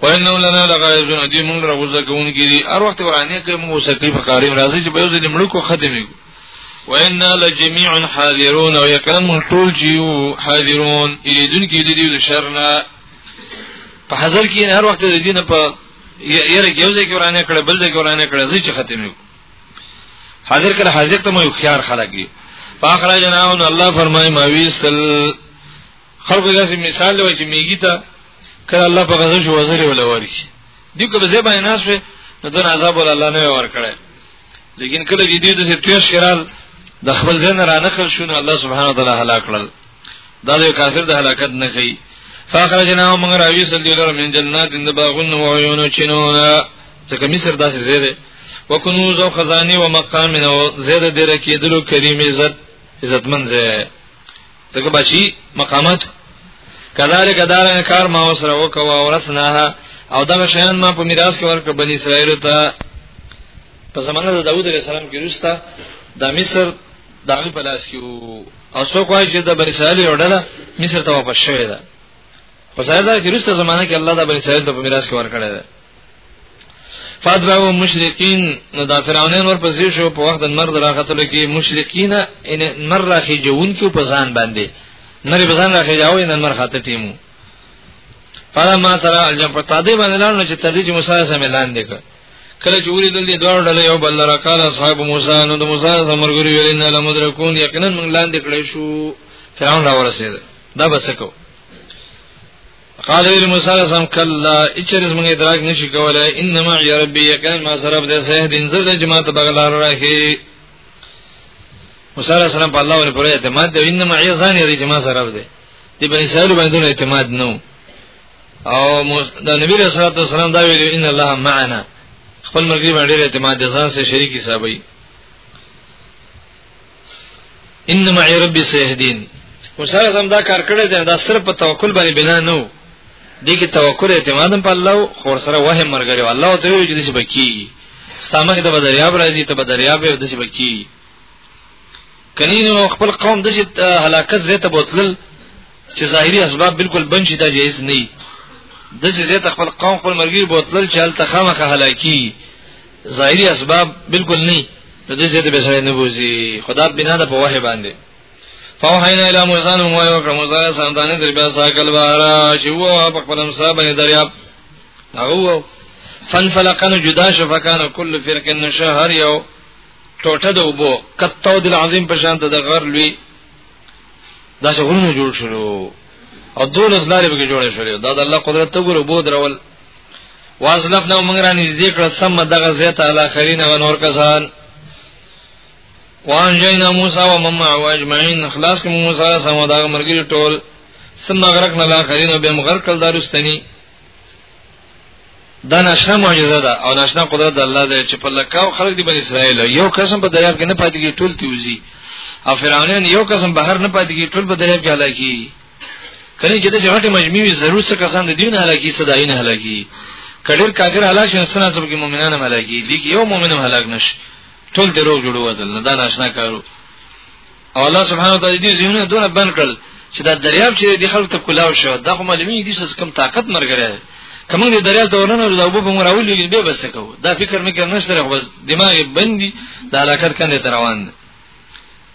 Speaker 1: وانه لنا لغایزون دی مونږ راغوزه کوون کیږي هر وخت ورانه کې مو سکی په قاریم راځي چې به یو ځل ملکو ختمي وانه لجميع حاضرون او یقینا مونږ ټول جیو حاضرون الیدون کې دي د شرنا په حاضر کې هر وخت د دین په یره کې یو ځای کې ورانه کړه بل ځای کې ورانه کړه ځکه ختمي حاضر کړه حاضر ته مو خيار خلک دي فاخرجنا ان الله فرمای ما ویستل خلق داسې مثال وای چې میګی ته کله الله په غزه شو وزره ولا ورشي دیو که زه باندې ناس وي نو دون عذاب ول الله نه ور کړی لیکن کله چې دې د سټریس خیرال د خپل ځین رانه خل شونه الله سبحانه وتعالى هلاک کړل دا د کافر د هلاکت نه کوي فاخرجنا موږ راوي سل دي لره من جنات د باغون او عيونو چينونه څنګه مصر داسې زیاده وکنوز او خزاني او مقام او زیاده دره کېدلو کریم عزت عزتمن زه څنګه بچي مقامات کذالک دارن کار ما وسره وکوا ورثناها او دا شیان ما په میراث کې ورکړ بنی اسرائیل ته په زمانه د داوود علیه السلام کې روستا د مصر داغه پلاس کې وو او څو کوی چې د بنی اسرائیل یو ډله مصر ته واپس شوې ده په ځای دا چې رسته زمانه کې الله د بنی اسرائیل ته په میراث کې ورکړی ده فاتبعوا مشرکین نو دا فرعونین ور پسې شو په وخت نمر دراغتل کې مشرکین ان نمر راخي جوون کې په ځان باندې نری په ځان راخي جاوې نمر خاطر ټیمو فلا ما ترى الجم په تادې باندې لاړ نو چې تدې چې موسی سم اعلان وکړ کله چې ولیدل دي دوه ډلې یو بل لره کاله اصحاب موسی نو د موسی زمرګری ویل نه لمدرکون یقینا موږ لاندې کړی شو فرعون را ورسید دا بس کو قال ویل موسی علیہ السلام کلا اچرز موږ ادراک نشي کولای انما یا ربی یقینا ما سرب د سه دین زر د جماعت بغلار راهي موسی علیہ السلام په الله ور پر اعتماد دی انما ای ځان یې جماعت سرب دی دی بنی اسرائیل باندې اعتماد نو او د نبی رسول الله صلی الله علیه وسلم ان الله معنا خپل مرګي باندې اعتماد ځان سره شریک حسابي ان معي ربي سيهدين وسره سم دا کار کړی دی دا صرف په توکل باندې بنا نه و دي کې توکل اعتماد په الله او خور سره وهم مرګري الله ته ویل چې دې بکی ستامه ته بدریاب راځي ته بدریاب دې بکی کني نو خپل قوم د هلاکت زیته بوتل چې ظاهري اسباب بالکل بنچ دا جایز نه دي د زیته خپل قوم خپل مرګي بوتل چې هلته خامخه هلاکی ظاهري اسباب بالکل نه د دې زیته به سره نه بوزي خدا بنا د په وحي باندې فوحینا الی موسی نو موږ وکړو موسی سره دانه درې بیا ساکل بارا چې وو په خپل مصاب باندې دریاب هغه فانفلقن جدا شو فکان كل فرق نشهر یو ټوټه د وبو کتو د عظیم په شان ته د غر لوی دا څنګه جوړ شلو او دول زلارې به جوړ شلو دا د الله قدرت ته ګورو بو درول واسلف نو موږ را نږدې کړ سم دغه زیت علی خرین او نور کسان وان جینا موسی و مم او اجمعین خلاص کوم موسی سم دغه مرګی ټول ثم غرقنا الاخرین بهم غرق الدارستنی دا ناشنا معجزه ده او ناشنا قدرت د الله ده چې په لکاو خلک دی بن اسرائیل یو قسم په دریاب کې نه پاتې کی ټول تیوزی او فرعونان یو قسم بهر نه پاتې کی ټول په دریاب کې هلاکی کله چې د جهټه مجموعي ضرورت څخه کسان د دین هلاکی صداین هلاکی کډیر کافر هلاک شون سنا سب کې مؤمنان هم هلاکی دي یو مؤمن هم هلاک نشي ټول دروغ جوړو ودل نه دا ناشنا کارو او الله سبحانه وتعالى دې زینونه دونه بند کړل چې دا دریاب چې د خلکو ته کلاو شو دا خو معلومی دي چې کم طاقت مرګره کوم دې دریاب ته ورننه د اوبو په مراولې به بس کو دا فکر مې کړ نشته خو دماغ بندي د علاقت کنده تر روان دي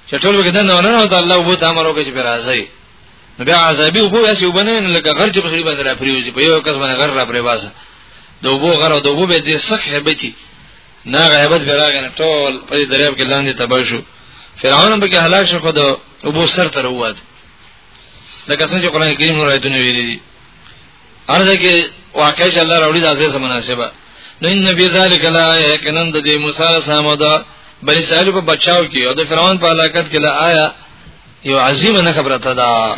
Speaker 1: چې ټول به دنه ورننه ته الله وبو ته امر وکړي چې راځي نو بیا عذابي وبو اسی وبنه لکه غر چې په سړي باندې را پریوځي په یو کس باندې غر را پریوازه د وبو غر او د وبو به دې سخت هبتي نه غیبت به راغی نه ټول په دې دریاب کې لاندې تباه شو فرعون به کې هلاک شو خو د ابو سر تر ووت لکه څنګه چې قران کریم نور آیتونه ویلي دي ارزه کې واقع چې الله راوړي د ازه مناسبه نو ان فی ذلک لا یکنن د دې موسی علیه السلام د بنی اسرائیل په بچاو کې او د فرعون په علاقت کې لا آیا یو عظیم نه خبره ده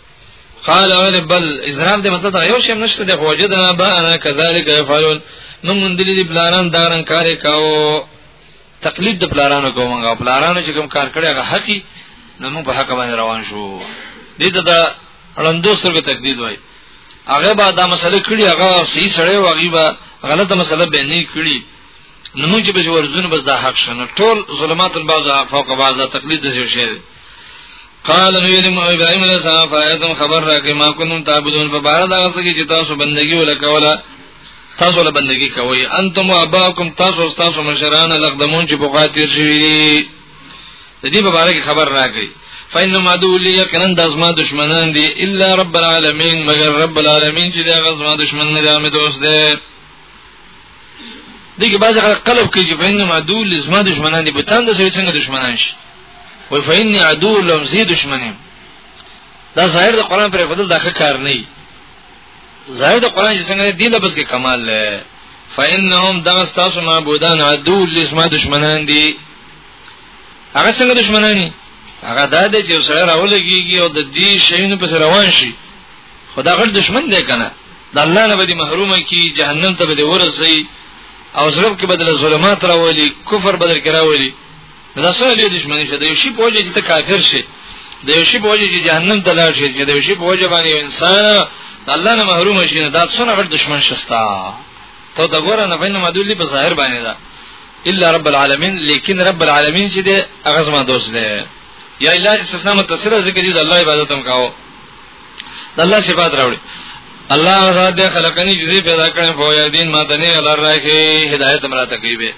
Speaker 1: قال اول بل اضراب دې مطلب دا یو شی نشته د وجدنا با انا كذلك يفعلون نو مونږ دې پلانان دارن کار کاو تقلید د پلانانو کومه پلانانو چې کوم کار کړی هغه حقي نو موږ په حق باندې روان شو دې ته دا اړندو سره تقلید وای هغه به دا مسله کړی هغه صحیح سره وغي به غلطه مسله به نه کړی نو موږ به ورزونه بس دا حق شنه ټول ظلمات البعض فوق بعض تقلید دي شي قال نو یې مو ابراهيم عليه السلام فایتم خبر راکې ما کوم تعبدون په بار دا څه کې چې تاسو بندگی ولکوله تاسو له بندگی کوي انتم اباکم تاسو تاسو مشران لقدمون چې په خاطر شي د دې په اړه خبر راکړي فإن ما دو لي کنن د ازما دشمنان دي الا رب العالمین مگر رب العالمین چې دا غزما دشمن نه دی امید اوس دی دغه باز هغه قلب کې چې بین ما دو لزما دشمنان دي بوتان د سوي څنګه دشمنان شي وای فین عدو لم زی دشمنیم دا ظاهر د قران پر خپل دغه کار نه دی ظاهر د قران چې څنګه دی لبس کې کمال لري فانهم دغه تاسو معبودان عدو لزما دشمنان دي هغه څنګه دشمنانی هغه دا دی چې سره راولګيږي او د دې شینو په روان شي خدا غټ دشمن دی کنه د الله نه به محروم کی جهنم ته به ورسي او زرب کې بدل ظلمات راولي کفر بدل کراولي دا سره لوی دشمنی شه د یو شی په وجه چې ته کافر شې د یو شی په وجه چې جهنم ته لاړ شې چې د یو شی په وجه باندې یو انسان الله نه محروم شي دا څونه غټ دشمن شستا ته دا ګوره نه بینه مدولی په ظاهر باندې دا الا رب العالمین لیکن رب العالمین چې د اغزما دوست دی یا الا استثناء متصل ذکر دی الله عبادت هم کاوه الله صفات راوړي الله غزاد دې خلقني جزي پیدا کړې په یو دین ما دني الله راکې هدایت مراته کوي به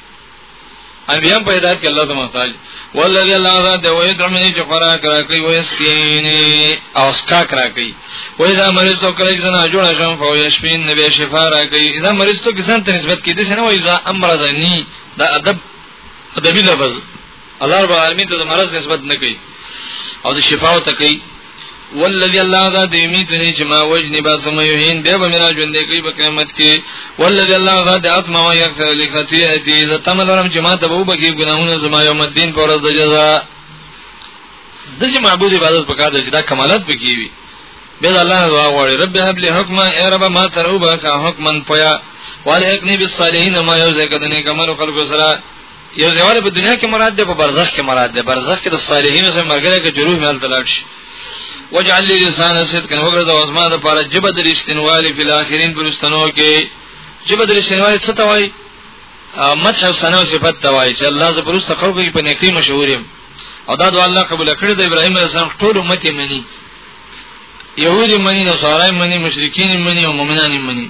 Speaker 1: انبیاء په هدایت کې الله ته محتاج والذي الله غزاد دې وې ترمني چې قرار کرا کوي وې سکینی او سکا کرا کوي وې دا مریض تو کله چې نه جوړ شم په یو شپین نبی شفا را کوي دا مریض تو کسان ته نسبت کې دي نه وې ځا امر زنی دا ادب ادبي لفظ الله رب العالمین ته د مرض نسبت نه کوي او د شفاو ته کوي والذي الله ذا دیمی تنی چې ما وجنی با ثم یهین به به میرا ژوند کوي په قیامت کې والذي الله ذا د اسماء یغفر لخطیئتی ز تمل رم چې ما ته به وبګي ګناهونه زما یوم الدین پر ورځ د جزاء دغه معبود عبادت په کار دی چې دا کمالات بګي وي به الله دعا غواړي رب هب لي حکما اے رب ما تروبه کا حکمن پیا والحقنی بالصالحین ما یوزه کدنې کمر خلق سره یو ځوال په دنیا کې مراد ده په برزخ کې مراد ده برزخ کې د صالحینو سره مرګره کې جروح مل تلاټ شي وجعل لي لسان صدق وګرځه واسما د پاره جبه د رښتینوالي په اخرین پرستنو کې جبه د رښتینوالي څه ته وایي مدح او ثنا او صفات ته وایي چې الله زه پرسته خلق کې په نیکی مشهور یم او دا دعا الله قبول کړی د ابراهیم علیه السلام ټول امت یې مني يهودي مني نصارای مني مشرکین مني او مؤمنان مني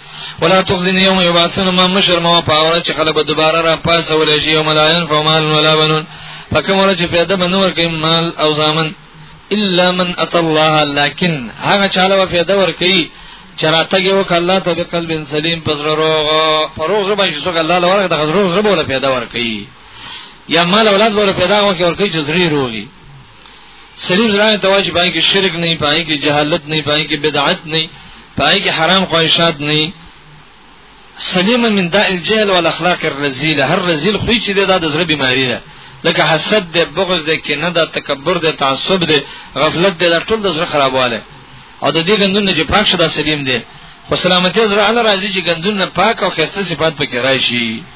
Speaker 1: ولا تخزني يوم يبعثون ما مشر ما پاور چې خلک به دوباره را پاسه ولې شي يوم لا ينفع مال ولا بنون فکم ور چې پیدا بنور کې مال او زامن الا من اتى الله لكن هغه چاله و پیدا ور کوي چراتګ یو کله ته به قلب سلیم پس روغ پروغ زبا چې څوک الله لور د غزرو زبا ول پیدا ور کوي یا مال اولاد ور پیدا ور کوي چې زری روغي سلیم زړه ته واجب باندې شرک نه پای کې جهالت نه پای کې بدعت نه پای کې حرام خواهشات نه سلیم من داء الجهل والاخلاق الرذيله هر رذيل خو چې دا د زړه بيماري ده لکه حسد ده بغض ده کینه ده تکبر ده تعصب ده غفلت ده ټول د زړه خرابواله او د دې ګندونه چې پاک شدا سلیم ده خو سلامتی زړه الله راځي چې ګندونه پاک او خسته صفات پکې راشي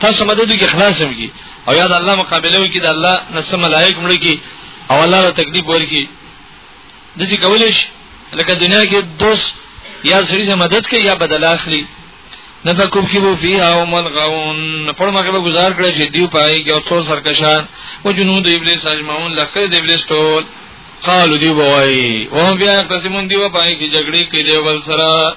Speaker 1: تاسو مدد کې خلاص هم کی او یاد الله مقابله وکي د الله نس ملائک مړ کی او الله له تکلیف ورکی د څه کولش لکه دنیا کې دوست یا سړي سره مدد کوي یا بدل اخلي نفکم کی بو فی او ملغون پر مخه به گزار کړی چې دیو پای کې او څو سرکشان او جنود ابلیس اجمعون لکه د ابلیس ټول قالو دی بوای او بیا قسمون دی و پای کې جګړې کې دی ول سره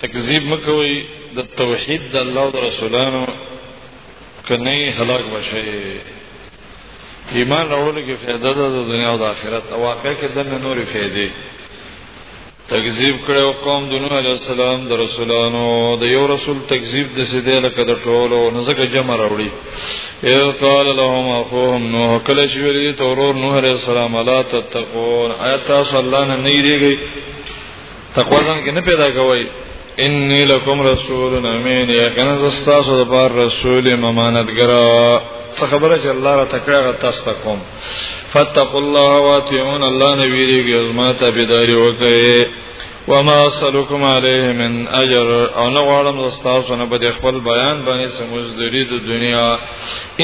Speaker 1: تکذیب مکوي د توحید د الله او د رسولانو کنه هلاک بشي ایمان راوړل کې فائدہ ده د دنیا او د آخرت او واقع کې د نورې فائدې تکذیب کړو قوم د نوح علی السلام د رسولانو د یو رسول تکذیب د سیده لکه د ټولو نزدکه جمع راوړي اذ قال لهم اخوهم نوح کله چې ویل ته ورور نوح علی السلام لا تتقون آیات صلی الله نه نه تقوا ځان کې نه پیدا کوي انی لکم رسول امین یقینا زستاسو د بار رسول امانتګر څه خبره چې الله را تکړه تاسو ته کوم فتقوا الله واتقون الله نبی دې ازما ته بيداری وکړي وما سلكم عليه من اجر او نو غواړم زستاسو نه په خپل بیان باندې سمجھ لري د دنیا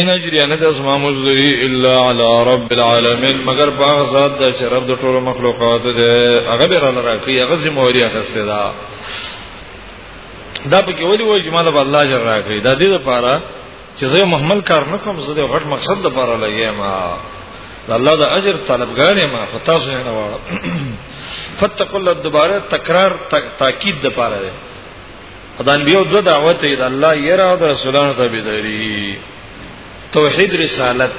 Speaker 1: ان اجری ان د زما مزدری الا علی رب العالمین مگر باغ ذات د چې رب د ټولو مخلوقات دی هغه به را لراکي هغه زموري اخسته دا دا په کې ولي وای چې مال الله جل راکړي دا دې لپاره چې زه محمل کار نه کوم زه د غټ مقصد لپاره لګیم ما د الله د اجر طلبګار یم په تاسو نه غواړم فتقل دوباره تکرار تاکید لپاره دی دا انبیو دو دعوت دی الله یرا او رسولانو ته بيداری توحید رسالت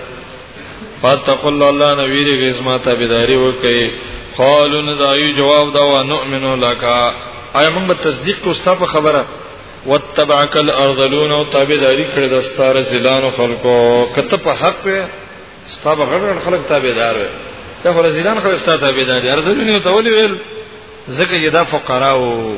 Speaker 1: فاتقوا الله الله نو ویریږي زما ته بيداری وکي قالو نه دایو جواب دا و نؤمنو لکا ایا موږ تصدیق کو ستا په خبره واتبعك الارذلون او تابعداري کړې د ستاره زلانو خلکو کته په حق وي ستا به غړ خلک تابعدار وي ته ورزیدان خو ستا تابعداري ارذلون ته ولي ویل زکه یدا فقراو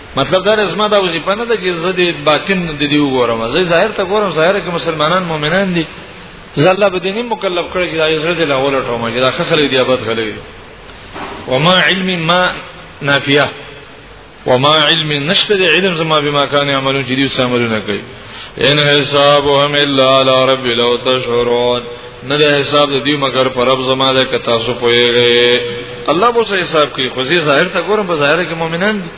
Speaker 1: مطلب دا رسمه دا وظیفه نه ده چې زه د باطن نه دی وګورم زه ظاهر ته ګورم ظاهر کې مسلمانان مؤمنان دي زله به دیني مکلف کړی چې دا زړه دی لا ولټو ما چې دا خلک دی ابد خلک وما علم ما نافیه وما علم نشته د علم زما بما کان عملون چې دې سمرونه کوي ان حسابهم الا على رب لو تشعرون نه د حساب د دې مگر پر رب زما ده که تاسو پوهیږئ الله به څه حساب کوي خو زه ظاهر ته ګورم په ظاهر کې مؤمنان دي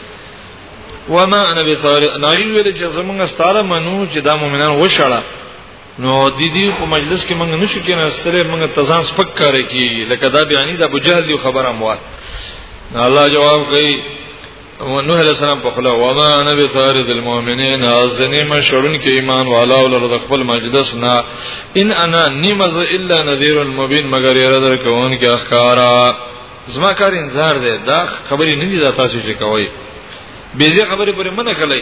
Speaker 1: وما انا بثار ناغي ویل چې زمونږ ستاره منو چې دا مؤمنان وشړه نو د دې په مجلس کې مونږ نشو کېنه ستره مونږ تزان سپک کار کوي لکه دا بیانې د ابو جهل یو خبره مواد الله جواب کوي نوح علیہ السلام په خلا و ما انا بثارد المؤمنین ازنی ما شړون کې ایمان والا او لرد خپل مجلس نه ان انا نمز الا نذیر المبین مگر یره در کوون کې اخکارا زما کار انتظار دی دا خبرې نه دي تاسو چې کوي بیزه خبرې پرې منه کړی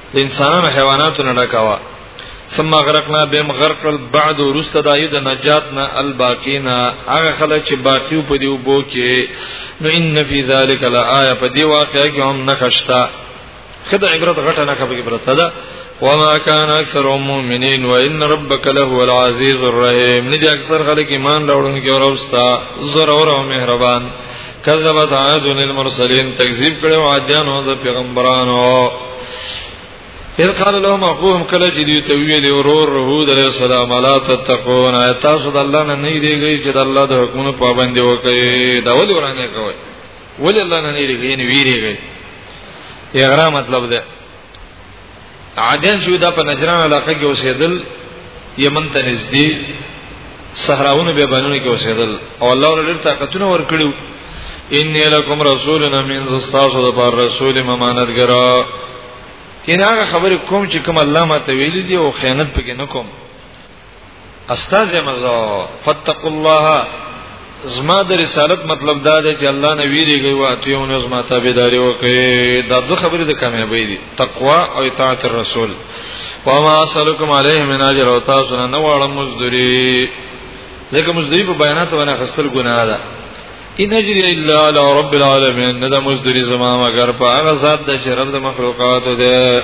Speaker 1: د انسانانو حیواناتو نه ډکاوه ثم غرقنا بهم غرق بعد ورست دایو د نجاتنا الباقینا هغه خلک چې باقی په دی وبو کې نو ان فی ذلک لآیه په دی واقعه کې هم نخشتا خدای عبرت غټه نه کوي عبرت ده وما كان اكثر المؤمنين وان ربك لهو العزيز الرحيم ندي اکثر خلک ایمان راوړونکي او رستا زور او مهربان کذبت عاد المرسلین تکذیب کړو عادیانو د پیغمبرانو اذ قال لهم اخوهم کله چې دوی ته ویل ورور هود علیہ السلام لا تتقون تاسو د الله نه نه دیږئ چې د الله د حکمونو پابند وکړئ دا ولې ورانه کوي ولې الله نه نه دیږئ نه ویریږئ اغرا مطلب ده عادیان چې دا په نجران علاقه کې اوسېدل یمن ته نږدې صحراونو به باندې کې اوسېدل او الله ولر طاقتونه ورکړو ان لکم رسولنا من زستاسو د پر رسول ممانتګرا کینه هغه خبره کوم چې کوم الله ما ته ویل دي او خیانت پکې نه کوم استاد مزه فتقوا الله زما د رسالت مطلب دا دی چې الله نه ویریږي او اتیو نه زما تابعداري وکړي دا دوه خبرې د کامیابی دي تقوا او اطاعت الرسول وما اسلکم علیه من اجر او تاسو نه نواړم مزدوری ځکه مزدوری په بیانات باندې خستل ګناه ده ان اجر الا علی رب العالمین نه د مزدوری زما مگر په هغه ذات د شرف د مخلوقات ده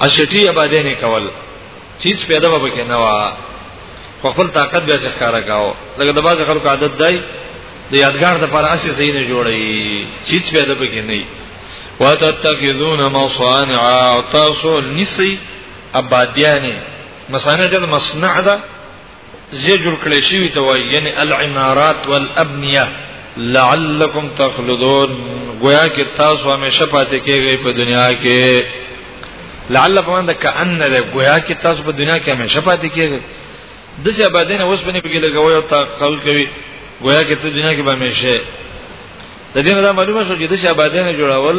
Speaker 1: اشټي آبادې نه کول چیز پیدا به کې نه وا په خپل طاقت به ځکاره کاو لکه د باز خلکو عادت دی د یادګار د پر اسې زین جوړي چیز پیدا به کې نه وتتخذون مصانع تاسو نسی آبادیانه مصانع د مصنع ده زی جوړ کړی شوی ته وای یعنی العمارات والابنیه لعلکم تخلدون گویا کې تاسو همیشه پاتې کېږئ په دنیا کې لعل په معنی کأن ده گویا کې تاسو په دنیا کې همیشه پاتې کېږئ د څه آبادین اوس باندې پکې لګوي او تقول کوي گویا کې ته دنیا کې به همیشه د دې نه معلومه شو چې د څه آبادین جوړول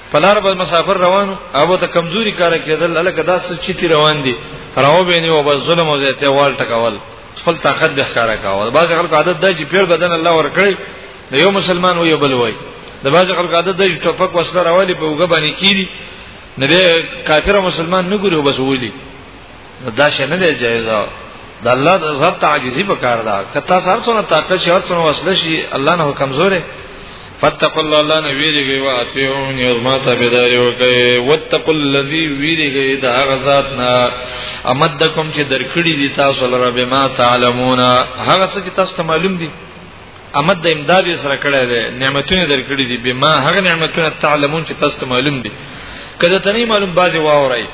Speaker 1: پلار به مسافر روانو ابو ته کمزوري کار کېدل الکه داس چتی روان دي راو بیني او بس ظلم او زیاته وال ټکول خپل طاقت به ښکارا کاوه بعض خلکو عادت دا چې پیر بدن الله ور کړی د یو مسلمان و یو بل وای د بعض خلکو عادت دا چې ټوپک وسله راوالي په وګ باندې کیدی نه به کافر مسلمان نه ګوري بس ولي دا شنه دی جایزه د الله د ذات تعجزي په کار ده کته سر څونه طاقت شي هر څونه وسله شي الله نه کمزورې فتقوا الله الله نه ویریږي او اطیعون یو ما ته بيداری وکي وتقوا الذي ویریږي دا غزاد نه امدکم چې درکړي دي تاسو لره به ما تعلمون هغه څه چې تاسو ته معلوم دي امد د امداد سره کړه دې نعمتونه درکړي دي بما هغه نعمتونه تعلمون چې تاسو معلوم دي کله ته نه معلوم بازي واورای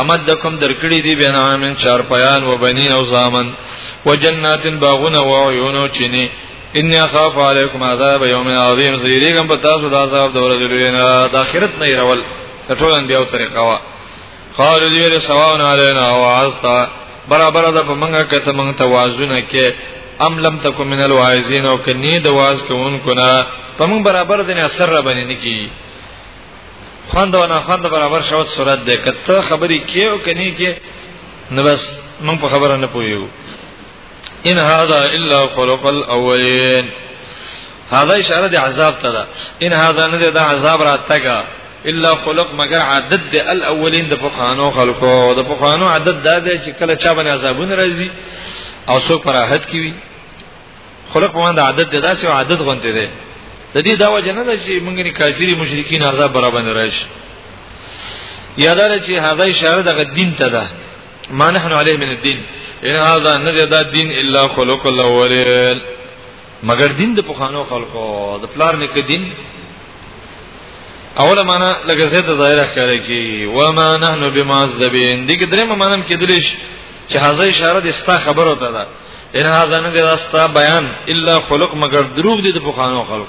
Speaker 1: امد دکم درکړي دي بنا من چار پیان و بنین او زامن و جنات باغون و عیون او چینه ان اخاف علیکم عذاب یوم عظیم زیریګم په تاسو د عذاب د ورځې لوی نه د اخرت نه رول ټول انبیاء طریقه وا قالو دی ویل سواون علینا وعظتا برابر ده په منګه کته منګ ته وازونه کې ام لم تکو من الواعظین او کني د واز کوونکو نه په منګ برابر دي نه اثر را باندې نه کی خوند او نه خوند برابر شوت صورت ده کته خبرې کې او کني کې نو بس موږ په خبره نه پويو ان هذا الا خلق الاولين هذا اشاره د عذاب ته ده ان هذا نه ده عذاب راتګه الا خلق مگر عدد د الاولین د پخانو خلقو د پخانو عدد دا دی چې کله چا باندې عذابونه راځي او څوک پر راحت کی وي خلق په باندې عدد د داسې عدد غونډې دی د دې دا وجه نه ده چې موږ نه کافری مشرکین عذاب برابر راشي یادار چې هغه اشاره د دین ته ده ما نحن عليه من الدين ان هذا نه دا دین الا خلق الاولین مگر دین د پخوانو خلقو د پلار نه کې دین اوله معنا لکه زه ته ظاهره ښکاره کی و ما نحنو بمعذبین دغه درې معنی کې دلیش چې هاذه اشاره د استا خبرو ته ده ان هاذا نه د استا بیان الا خلق مگر دروغ دي د پخوانو خلق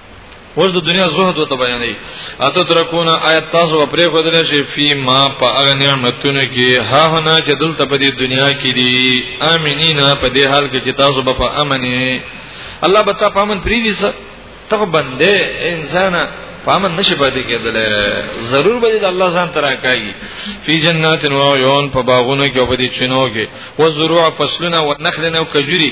Speaker 1: اوس د دنیا زهد وته بیانې اته ترکون آیت تاسو پرې کودل شي فی ما په هغه نعمتونو کې ها هنا چې دلته په دې دنیا کې دي امینینا په دې حال کې چې تاسو به په امنې الله به تاسو په امن پری دي سر ته بندې انسان فامن نشي پاتې کېدل ضرور به د الله ځان ترا کوي فی جنات و عیون په باغونو کې او په دې چینو کې و زروع فصلنا و نخلنا و کجری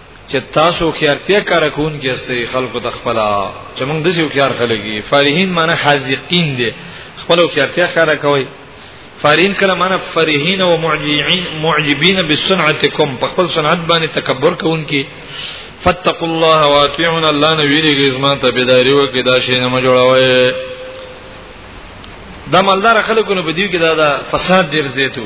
Speaker 1: چې تاسو خیارتیا کار کوون کې استي خلکو د خپل چې موږ د یو خیار خلګي فارحین معنی حاذقین دي خپل خیارتیا کار کوي فارین کله معنی فرحین او معجبین معجبین بصنعتکم په خپل صنعت باندې تکبر کوونکي فتقوا الله واطيعون الله نه ویریږي زما ته بيداری وکړي دا شی نه ما جوړوي دا مالدار خلکو نه بدیو کې دا, دا فساد ډیر زیاتو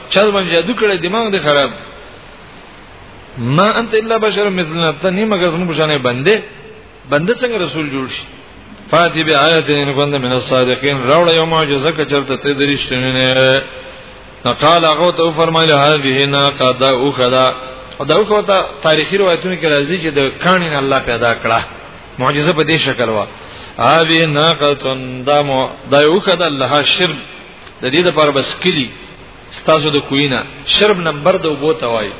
Speaker 1: چا باندې جادو کړی دماغ دې خراب ما انت الا بشر مثلنا ته نه مګر زموږ شانه بندې بندې څنګه رسول جوړ شي فاتی به آیت ان کنت من الصادقین راوړ یو معجزه کچرته ته درشتنه نه فقال هغه ته فرمایله هذه ناقه دا اوخدا او دا اوخه ته تاریخي روایتونو کې راځي چې د کانین الله پیدا کړه معجزه په دې شکل وا هذه ناقه دا مو دا اوخدا الله شرب د دې لپاره بس کلی ستاسو د کوینا شرب نمبر د وبو توای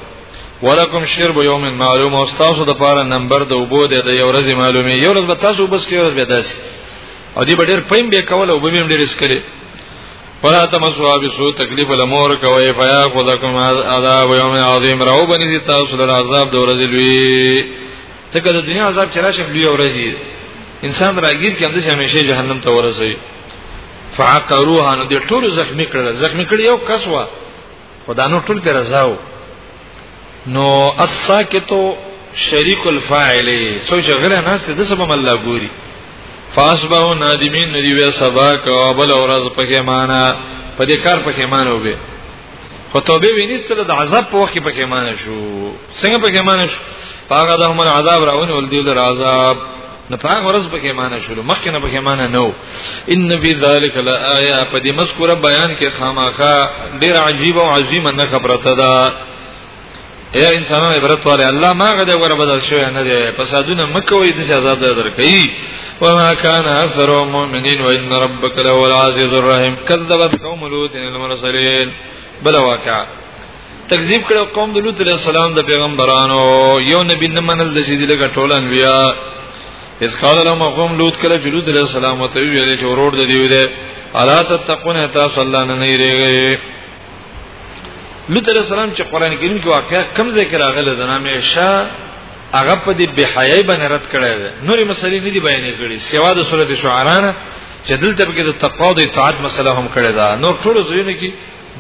Speaker 1: ولکم شرب یوم معلوم او ستاسو د لپاره نمبر د وبو د یو ورځې معلومه یو ورځ به تاسو بس کې ورځ به داسي او دې ډېر پېم به کول او به هم ډېر اسکره ولا تمسوا بسو تکلیف الامور کوي فیا خذکم عذاب یوم عظیم راو بنی دي تاسو له عذاب د ورځې لوی څنګه د دنیا عذاب چرشه لوی ورځي انسان راګیر کې هم د همیشه جهنم ته ورځي فعقروها نو دې ټول زخمی کړل زخمی کړی یو کس وا خدانو ټول پر رضاو نو الساکتو شریک الفاعل څو چې غره ناس د سبب الله ګوري فاسبحوا نادمین ندی وی سبا کو بل اورز پکې معنا په دې کار پکې معنا وبې خو توبه وینستله د عذاب په وخت کې پکې مان شو څنګه پکې مان شو هغه د هم عذاب راونه ول دی له عذاب نه په هغه ورځ پکې مان شو مخکې نه پکې مان نه ان فی ذلک لآیه په دې مذکوره بیان کې خامخا ډیر عجیب او عظیم نه خبرته ده اے انسانو عبرت والے الله ما غد ور بدل شو نه دي فسادونه مکوې د عذاب درکې وما كان اثر المؤمنين وان ربك لهو العزيز الرحيم كذبت قوم لوط المرسلين بل واقع تکذیب کړو قوم د لوط علیہ السلام د پیغمبرانو یو نبی نه منل د شیدی لګ ټول انبیا اس قال لهم قوم لوط کله چې لوط علیہ السلام ته ویل چې ورور د دیو ده الا تتقون تاسو الله نه نه ریږي لوط علیہ السلام چې قران کریم کې واقعا کم ذکر راغله د همیشه هغه په دې بحیای باندې رد کړی دی نورې مسلې نه دی بیانې کړې سوا د سورته شعراء نه چې دلته کې د تقوا او د اطاعت مسله هم کړې ده نو ټول زوینه کې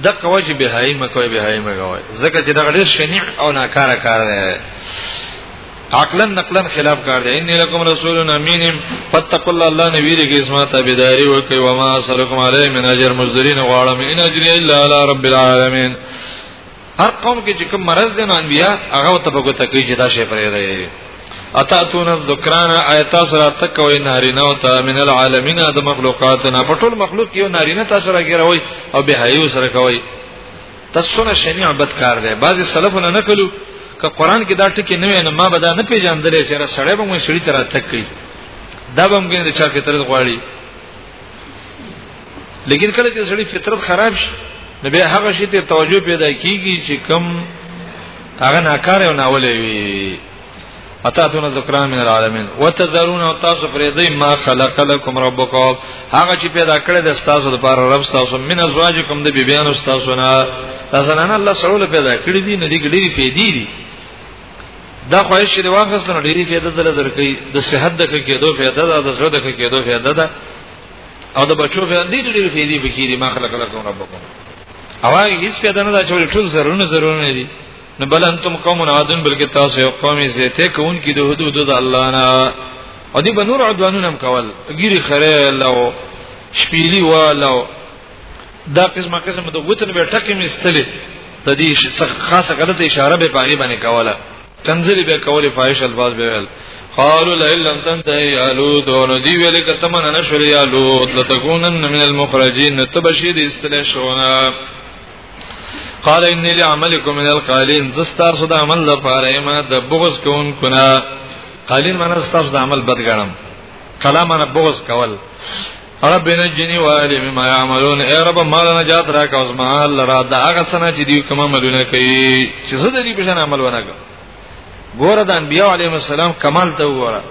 Speaker 1: د قواجی بهای مکوې بهای مګوې ځکه چې دا ډېر شنیع او ناکاره کار دی عقلا نقلا خلاف کار دی ان لکم رسول امین فتقوا الله الله نبی دې اسما تابعداري وکي و ما اسلکم علی من اجر مزدرین غواړم ان اجر الا علی رب العالمین هر قوم کې چې کوم مرز دي نو انبیا هغه ته په ګوته کې چې دا شی پرې دی اتاتون الذکران آیات سره تک وای نارینه او تا من العالمین د مخلوقات نه په ټول مخلوق یو نارینه تاسو راګیروي او به حیو سره کوي تاسونه شنیع بد کار دی بعضی سلفونه نکلو که قران کې دا ټکی نه وي نو ما به دا نه پیژندل چې را سړی به مې سړی تر اتک کړي دا به موږ نه چا فطرت غواړي لیکن کله چې سړی فطرت خراب شي نو به هغه شی ته توجه پیدا کیږي چې کم هغه ناکاره او ناولې وي اتاتون ذکران من العالمین وتذرون او تاسو پرې دی ما خلق لكم ربکم هغه چې پیدا کړی د تاسو لپاره رب تاسو من ازواجکم د بیبیانو تاسو نه تاسو نه الله سره پیدا کړی دي نه دي ګډي فیدی دي دا خواهش دی واخصنه ډیری فیده دل درکې د صحت د کېدو فیده ده د زړه د کېدو فیده ده او د بچو فیده دې ډیری فیدی بکیری ما خلق لكم ربکم او هغه هیڅ فیده نه ده چې ټول زرونه زرونه دي نه بل انتم قوم عادن بلکې تاسو یو قوم زیته کوون کې د حدود د الله نه او دی به نور عدوانونه هم کول ګيري خره لو شپېلی والو دا قسمه قسم د وطن به ټکه مستلې د دې خاصه غلطه اشاره به پاغي باندې کوله تنزلی به کولې فاحش الفاظ به ویل قالوا لئن لم تنتهي يا لوط نو دی ویل کته من نه شول یا لوط لتكونن من المخرجين تبشیر استلشونا قال اني لعملكم من القالين زستار سود عمل لپاره ما د بغض کون کنا قالین معنا ستاسو د عمل بد ګڼم کلام معنا بغض کول رب نجنی والی مما یعملون اے رب مال نجات را کا عظما لرا دا هغه سنا چې دی کوم عملونه کوي چې زه د دې په شان عمل ونه کوم ګوره د انبیاء علیهم السلام کمال ته وګوره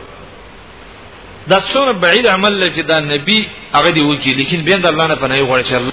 Speaker 1: دا څومره بعید عمل لري چې دا نبی هغه دی وکی لیکن بیا د الله نه پناه غواړي چې الله